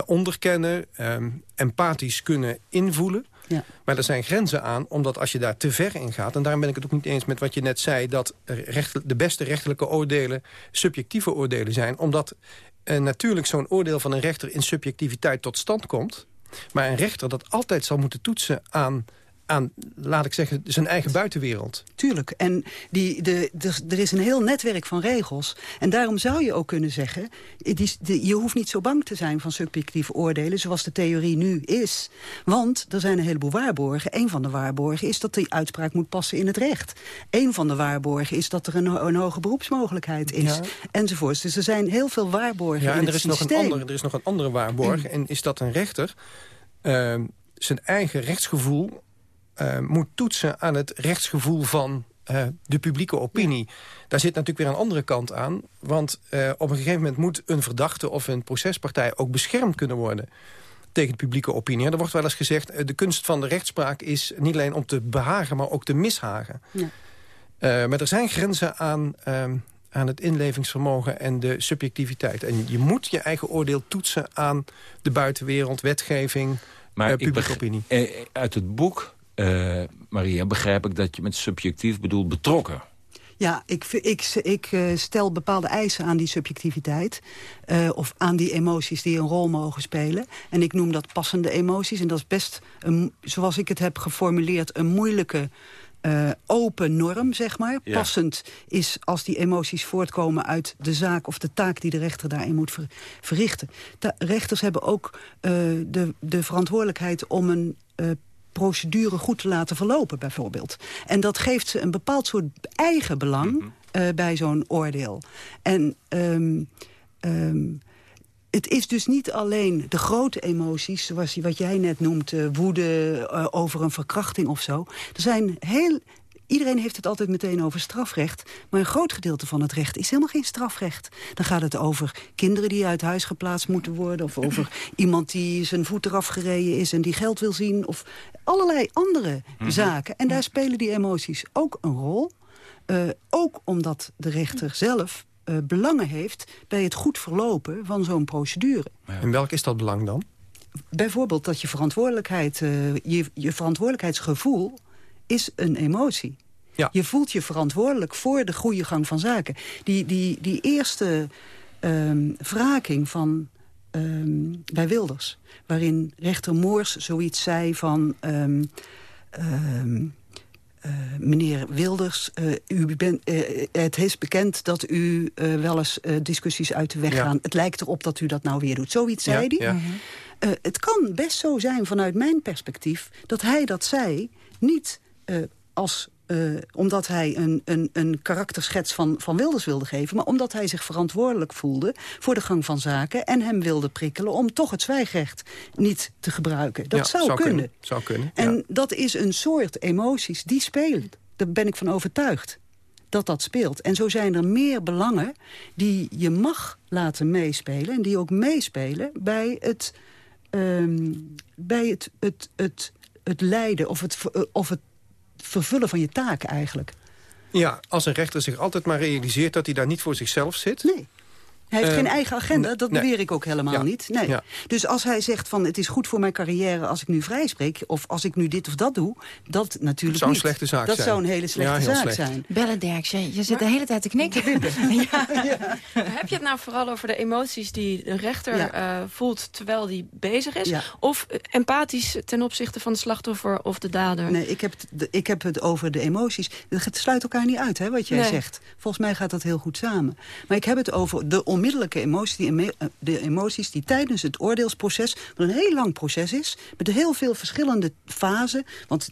onderkennen... Um, empathisch kunnen invoelen... Ja. Maar er zijn grenzen aan, omdat als je daar te ver in gaat... en daarom ben ik het ook niet eens met wat je net zei... dat recht, de beste rechterlijke oordelen subjectieve oordelen zijn. Omdat uh, natuurlijk zo'n oordeel van een rechter in subjectiviteit tot stand komt... maar een rechter dat altijd zal moeten toetsen aan aan, laat ik zeggen, zijn eigen buitenwereld. Tuurlijk. En die, de, de, er is een heel netwerk van regels. En daarom zou je ook kunnen zeggen... Die, de, je hoeft niet zo bang te zijn van subjectieve oordelen... zoals de theorie nu is. Want er zijn een heleboel waarborgen. Een van de waarborgen is dat die uitspraak moet passen in het recht. Een van de waarborgen is dat er een, een hoge beroepsmogelijkheid is. Ja. Enzovoorts. Dus er zijn heel veel waarborgen ja, en er is nog systeem. een andere, Er is nog een andere waarborg. En is dat een rechter uh, zijn eigen rechtsgevoel uh, moet toetsen aan het rechtsgevoel van uh, de publieke opinie. Ja. Daar zit natuurlijk weer een andere kant aan. Want uh, op een gegeven moment moet een verdachte of een procespartij... ook beschermd kunnen worden tegen de publieke opinie. Er wordt wel eens gezegd, de kunst van de rechtspraak is niet alleen om te behagen... maar ook te mishagen. Ja. maar er zijn grenzen aan... aan het inlevingsvermogen en de subjectiviteit. En je moet je eigen oordeel toetsen aan de buitenwereld, wetgeving, maar publieke opinie. Eh, uit het boek uh, Maria, begrijp ik dat je met subjectief bedoelt betrokken. Ja, ik, ik, ik uh, stel bepaalde eisen aan die subjectiviteit. Uh, of aan die emoties die een rol mogen spelen. En ik noem dat passende emoties. En dat is best, een, zoals ik het heb geformuleerd, een moeilijke... Uh, open norm, zeg maar. Ja. Passend is als die emoties voortkomen uit de zaak... of de taak die de rechter daarin moet ver, verrichten. Rechters hebben ook de, de verantwoordelijkheid om een procedure goed te laten verlopen, bijvoorbeeld. En dat geeft ze een bepaald soort eigen belang mm -hmm. uh, bij zo'n oordeel. En um, um, het is dus niet alleen de grote emoties, zoals wat jij net noemt... Uh, woede uh, over een verkrachting of zo. Er zijn heel... Iedereen heeft het altijd meteen over strafrecht. Maar een groot gedeelte van het recht is helemaal geen strafrecht. Dan gaat het over kinderen die uit huis geplaatst moeten worden... of over iemand die zijn voet eraf gereden is en die geld wil zien... of allerlei andere mm -hmm. zaken. En daar spelen die emoties ook een rol. Uh, ook omdat de rechter zelf uh, belangen heeft... bij het goed verlopen van zo'n procedure. En welk is dat belang dan? Bijvoorbeeld dat je verantwoordelijkheid... Uh, je, je verantwoordelijkheidsgevoel is een emotie. Ja. Je voelt je verantwoordelijk voor de goede gang van zaken. Die, die, die eerste um, wraking van, um, bij Wilders... waarin rechter Moors zoiets zei van... Um, uh, meneer Wilders, uh, u bent, uh, het is bekend dat u wel eens discussies uit de weg Ja. gaan. Het lijkt erop dat u dat nou weer doet. Zoiets Ja, zei hij. ja. Het kan best zo zijn vanuit mijn perspectief... dat hij dat zei niet als... Uh, omdat hij een, een, een karakterschets van, van Wilders wilde geven... maar omdat hij zich verantwoordelijk voelde voor de gang van zaken... en hem wilde prikkelen om toch het zwijgrecht niet te gebruiken. Dat Ja, zou, kunnen. Zou kunnen, En ja. dat is een soort emoties die spelen. Daar ben ik van overtuigd dat dat speelt. En zo zijn er meer belangen die je mag laten meespelen... en die ook meespelen bij het ehm, bij het, het, het, het lijden of het, of het vervullen van je taak eigenlijk. Ja, als een rechter zich altijd maar realiseert dat hij daar niet voor zichzelf zit... Nee. Hij heeft Uh, geen eigen agenda, dat nee. beweer ik ook helemaal Ja. niet. Nee. Ja. Dus als hij zegt van het is goed voor mijn carrière als ik nu vrij spreek... of als ik nu dit of dat doe, dat natuurlijk zou een niet. slechte zaak dat zijn. zou een hele slechte zaak slecht. zijn. Bellen Derks, je, je zit de hele tijd te knikken. Heb je het nou vooral over de emoties die een rechter Ja. eh, voelt terwijl die bezig is? Ja. Of eh, empathisch ten opzichte van de slachtoffer of de dader? Nee, ik heb, het, ik heb het over de emoties. Het sluit elkaar niet uit, hè, wat jij Nee. zegt. Volgens mij gaat dat heel goed samen. Maar ik heb het over de onmiddellijke. Die, eh, de emoties die tijdens het oordeelsproces... wat een heel lang proces is... met heel veel verschillende fasen... want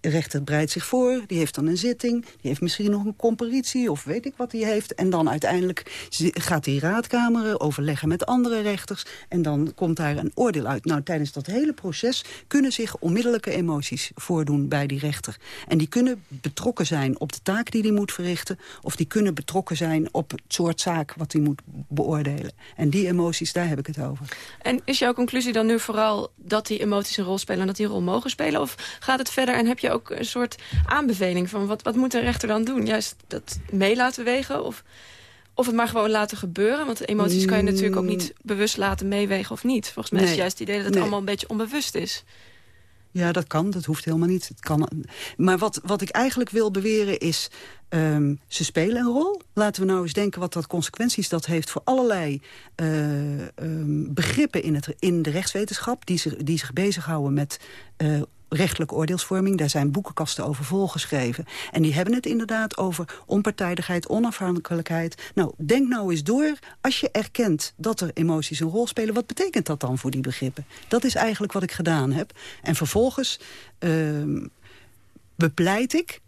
de rechter breidt zich voor, die heeft dan een zitting... die heeft misschien nog een comparitie of weet ik wat hij heeft... en dan uiteindelijk gaat die raadkamer overleggen met andere rechters... en dan komt daar een oordeel uit. Nou, tijdens dat hele proces kunnen zich onmiddellijke emoties voordoen bij die rechter. En die kunnen betrokken zijn op de taak die hij moet verrichten... of die kunnen betrokken zijn op het soort zaak wat hij moet beoordelen. En die emoties, daar heb ik het over. En is jouw conclusie dan nu vooral dat die emoties een rol spelen... en dat die een rol mogen spelen? Of gaat het verder en heb je ook een soort aanbeveling van... wat, wat moet een rechter dan doen? Juist dat mee laten wegen of... Of het maar gewoon laten gebeuren. Want emoties kan je natuurlijk ook niet bewust laten meewegen of niet. Volgens mij is het juist het idee dat het Nee. allemaal een beetje onbewust is. Ja, dat kan. Dat hoeft helemaal niet. Het kan, maar wat, wat ik eigenlijk wil beweren is... ehm, ze spelen een rol. Laten we nou eens denken wat dat consequenties dat heeft... voor allerlei eh, ehm, begrippen in, het, in de rechtswetenschap... die zich, die zich bezighouden met... eh, rechtelijke oordeelsvorming. Daar zijn boekenkasten over volgeschreven. En die hebben het inderdaad over onpartijdigheid, onafhankelijkheid. Nou, denk nou eens door. Als je erkent dat er emoties een rol spelen... wat betekent dat dan voor die begrippen? Dat is eigenlijk wat ik gedaan heb. En vervolgens ehm, bepleit ik...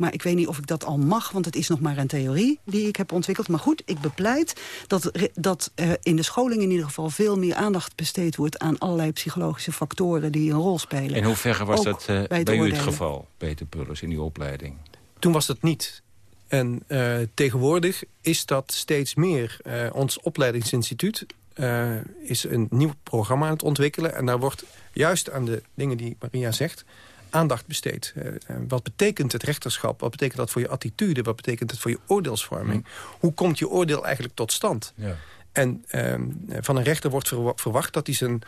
Maar ik weet niet of ik dat al mag, want het is nog maar een theorie die ik heb ontwikkeld. Maar goed, ik bepleit dat, dat er in de scholing in ieder geval veel meer aandacht besteed wordt aan allerlei psychologische factoren die een rol spelen. In hoeverre was Ook dat eh, bij bij, het u het geval, Peter Pullers, in uw opleiding? Toen was dat niet. En eh, tegenwoordig is dat steeds meer. Eh, ons opleidingsinstituut eh, is een nieuw programma aan het ontwikkelen. En daar wordt juist aan de dingen die Maria zegt aandacht besteed. Eh, eh, wat betekent het rechterschap? Wat betekent dat voor je attitude? Wat betekent het voor je oordeelsvorming? Hoe komt je oordeel eigenlijk tot stand? Ja. En ehm, van een rechter wordt verwa- verwacht dat hij zijn,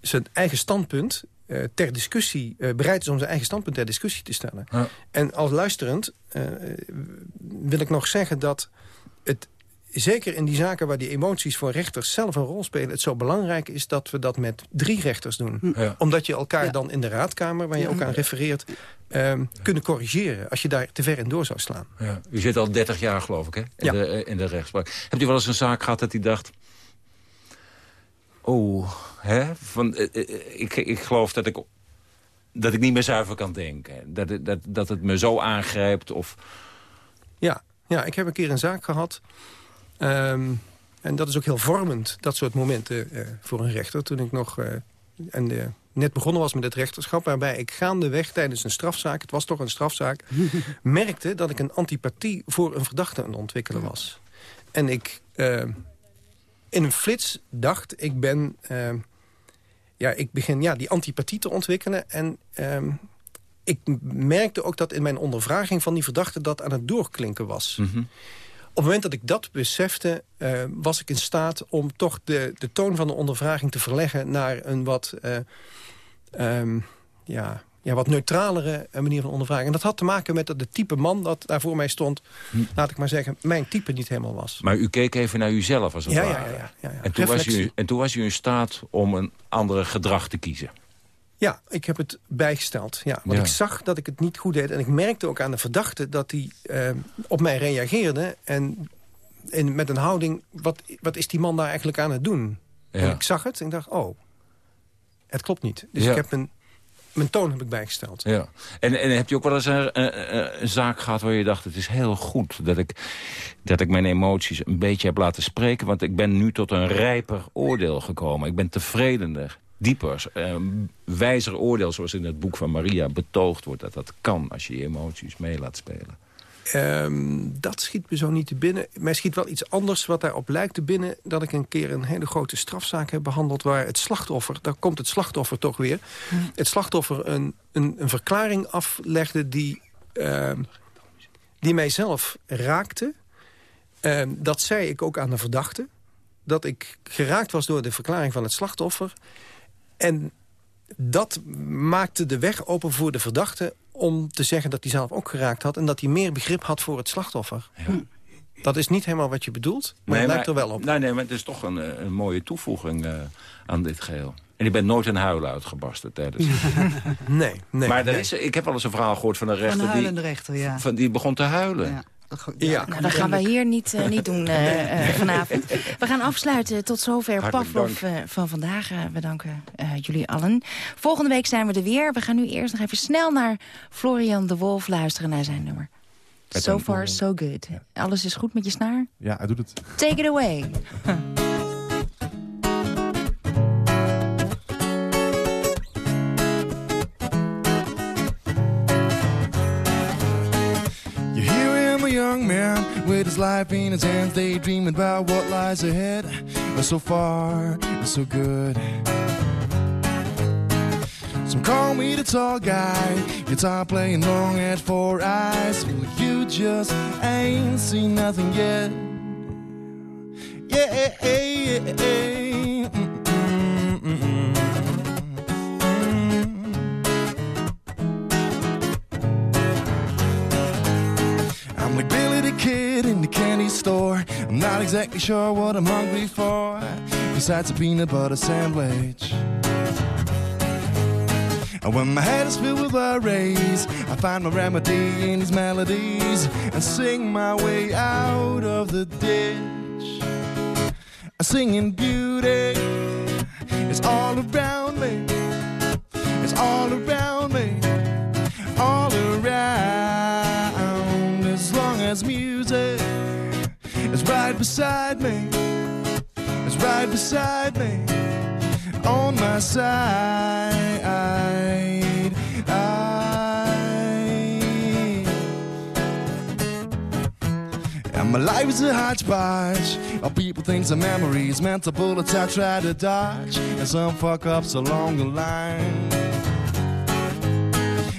zijn eigen standpunt eh, ter discussie, bereid is om zijn eigen standpunt ter discussie te stellen. Ja. En als luisterend wil ik nog zeggen dat het zeker in die zaken waar die emoties voor rechters zelf een rol spelen... het zo belangrijk is dat we dat met drie rechters doen. Ja. Omdat je elkaar dan in de raadkamer, waar je ook aan refereert... ehm, kunnen corrigeren als je daar te ver in door zou slaan. Ja. U zit al 30 jaar, geloof ik, hè? In, Ja. de, eh, in de rechtspraak. Hebt u wel eens een zaak gehad dat u dacht... Oh, hè? Van, eh, eh, ik, ik geloof dat ik, dat ik niet meer zuiver kan denken. Dat, het- dat, dat het me zo aangrijpt of... Ja, ja, ik heb een keer een zaak gehad. Ehm, en dat is ook heel vormend, dat soort momenten eh, voor een rechter. Toen ik nog eh, en, eh, net begonnen was met het rechterschap... waarbij ik gaandeweg tijdens een strafzaak, het was toch een strafzaak... merkte dat ik een antipathie voor een verdachte aan het ontwikkelen was. En ik in een flits dacht, ik ben... ja, ik begin ja, die antipathie te ontwikkelen. En ehm, ik merkte ook dat in mijn ondervraging van die verdachte... dat aan het doorklinken was. Op het moment dat ik dat besefte, eh, was ik in staat om toch de, de toon van de ondervraging te verleggen naar een wat, eh, ehm, ja, ja, wat neutralere eh, manier van ondervraging. En dat had te maken met dat de type man dat daar voor mij stond, laat ik maar zeggen, mijn type niet helemaal was. Maar u keek even naar uzelf als het Ja, ja, ware. ja, ja, ja, ja. En, toen was u, en toen was u in staat om een andere gedrag te kiezen. Ja, ik heb het bijgesteld. Ja, want Ja. ik zag dat ik het niet goed deed. En ik merkte ook aan de verdachte dat hij eh, op mij reageerde. En, en met een houding, wat, wat is die man daar eigenlijk aan het doen? Ja. En ik zag het en ik dacht, oh, het klopt niet. Dus Ja. ik heb mijn, mijn toon heb ik bijgesteld. Ja. En, en heb je ook wel eens een, een, een zaak gehad waar je dacht... het is heel goed dat ik, dat ik mijn emoties een beetje heb laten spreken... want ik ben nu tot een rijper oordeel gekomen. Ik ben tevredener, dieper, eh, wijzer oordeel... zoals in het boek van Maria betoogd wordt dat dat kan... als je je emoties mee laat spelen. Ehm, dat schiet me zo niet te binnen. Mij schiet wel iets anders wat daarop lijkt te binnen... dat ik een keer een hele grote strafzaak heb behandeld... waar het slachtoffer, daar komt het slachtoffer toch weer... het slachtoffer een, een, een verklaring aflegde die, uh, die mijzelf raakte. Uh, dat zei ik ook aan de verdachte. Dat ik geraakt was door de verklaring van het slachtoffer. En dat maakte de weg open voor de verdachte om te zeggen dat hij zelf ook geraakt had... en dat hij meer begrip had voor het slachtoffer. Ja. Dat is niet helemaal wat je bedoelt, maar nee, het lijkt er wel op. Nee, nee, maar het is toch een, eh, een mooie toevoeging uh, aan dit geheel. En ik ben nooit een huilen uitgebarsten tijdens Nee, nee. Maar nee. Is, ik heb wel eens een verhaal gehoord van een rechter... Van een huilende die, rechter, ja. Van, die begon te huilen. Ja. Ja, nou, dat gaan wij hier niet, uh, niet doen uh, uh, vanavond. We gaan afsluiten. Tot zover Hartelijk Pavlov van vandaag. we danken jullie allen. Volgende week zijn we er weer. We gaan nu eerst nog even snel naar Florian de Wolf luisteren naar zijn nummer. So far, so good. Alles is goed met je snaar? Ja, hij doet het. Take it away. young man with his life in his hands, daydreaming about what lies ahead. So far, so good. Some call me the tall guy, guitar playing long at four eyes. Well, you just ain't seen nothing yet. Yeah, yeah, yeah. Mm like Billy the Kid in the candy store. I'm not exactly sure what I'm hungry for, besides a peanut butter sandwich. And when my head is filled with worries, I find my remedy in these melodies and sing my way out of the ditch. I'm singing beauty, it's all around me, it's all around me, all around. As music is right beside me, It's right beside me, on my side. And my life is a hodgepodge of people, things, and memories. Mental bullets I try to dodge, and some fuck ups along the line.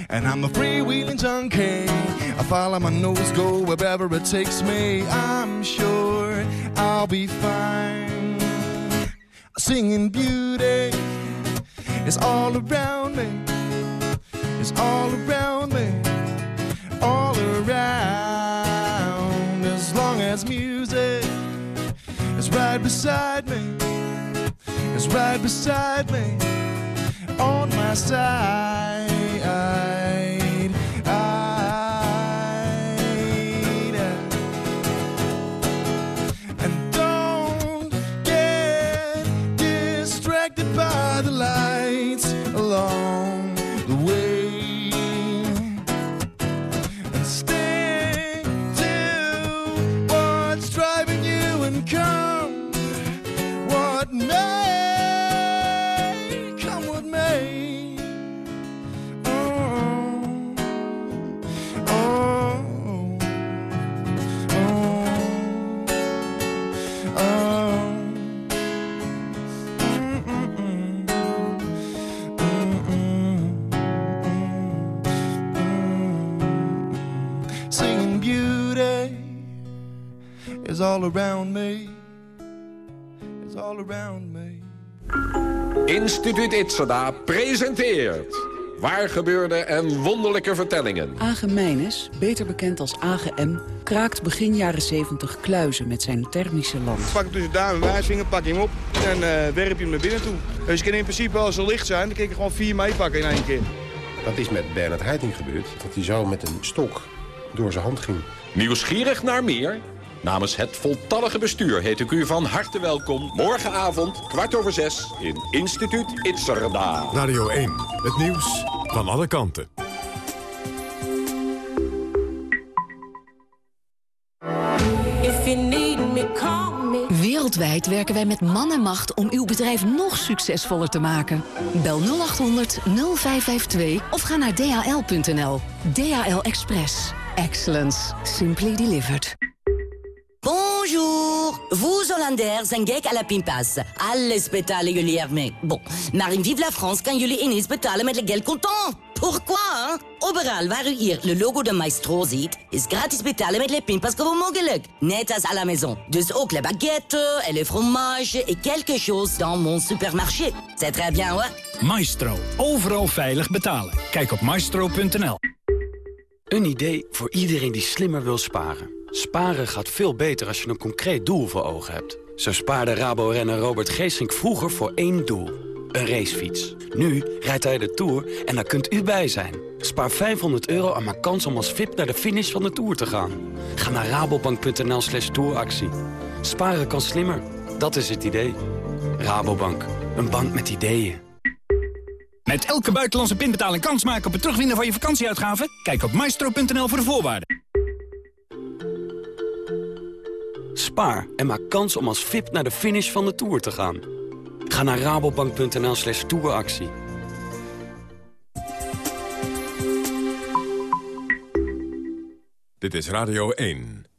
And I'm a freewheeling junkie. I follow my nose, go wherever it takes me. I'm sure I'll be fine. Singing beauty is all around me. It's all around me. All around. As long as music is right beside me. Is right beside me. On my side. All around me. It's all around me. Instituut Itzada presenteert... Waar gebeurde en wonderlijke vertellingen. Age beter bekend als AGM, kraakt begin jaren 70 kluizen met zijn thermische lamp. Pak hem tussen duim en wijsvinger, pak je hem op en uh, werp je hem naar binnen toe. Dus je kan in principe als ze licht zijn, dan kan je gewoon vier meepakken in één keer. Dat is met Bernard Heiting gebeurd, dat hij zo met een stok door zijn hand ging. Nieuwsgierig naar meer? Namens het voltallige bestuur heet ik u van harte welkom... morgenavond, kwart over zes, in Instituut Itzerda. Radio 1, het nieuws van alle kanten. Wereldwijd werken wij met man en macht om uw bedrijf nog succesvoller te maken. Bel 0800 0552 of ga naar dhl.nl. DHL Express. Excellence. Simply delivered. Bonjour! Vous, Hollanders, zijn gek à la pinpas. Alles betalen jullie ermee. Bon, maar in Vive la France kan jullie ineens betalen met le geld contant. Pourquoi? Overal waar u hier le logo de Maestro ziet, is gratis betalen met le pinpas gewoon mogelijk. Net als à la maison. Dus ook le baguette, et le fromage, et quelque chose dans mon supermarché. C'est très bien, hoor. Maestro. Overal veilig betalen. Kijk op maestro.nl. Een idee voor iedereen die slimmer wil sparen. Sparen gaat veel beter als je een concreet doel voor ogen hebt. Zo spaarde Rabo-renner Robert Geesink vroeger voor één doel. Een racefiets. Nu rijdt hij de Tour en daar kunt u bij zijn. Spaar 500 euro en maak kans om als VIP naar de finish van de Tour te gaan. Ga naar rabobank.nl slash touractie. Sparen kan slimmer. Dat is het idee. Rabobank. Een bank met ideeën. Met elke buitenlandse pinbetaling kans maken op het terugwinnen van je vakantieuitgaven? Kijk op maestro.nl voor de voorwaarden. Spaar en maak kans om als VIP naar de finish van de Tour te gaan. Ga naar rabobank.nl slash touractie. Dit is Radio 1.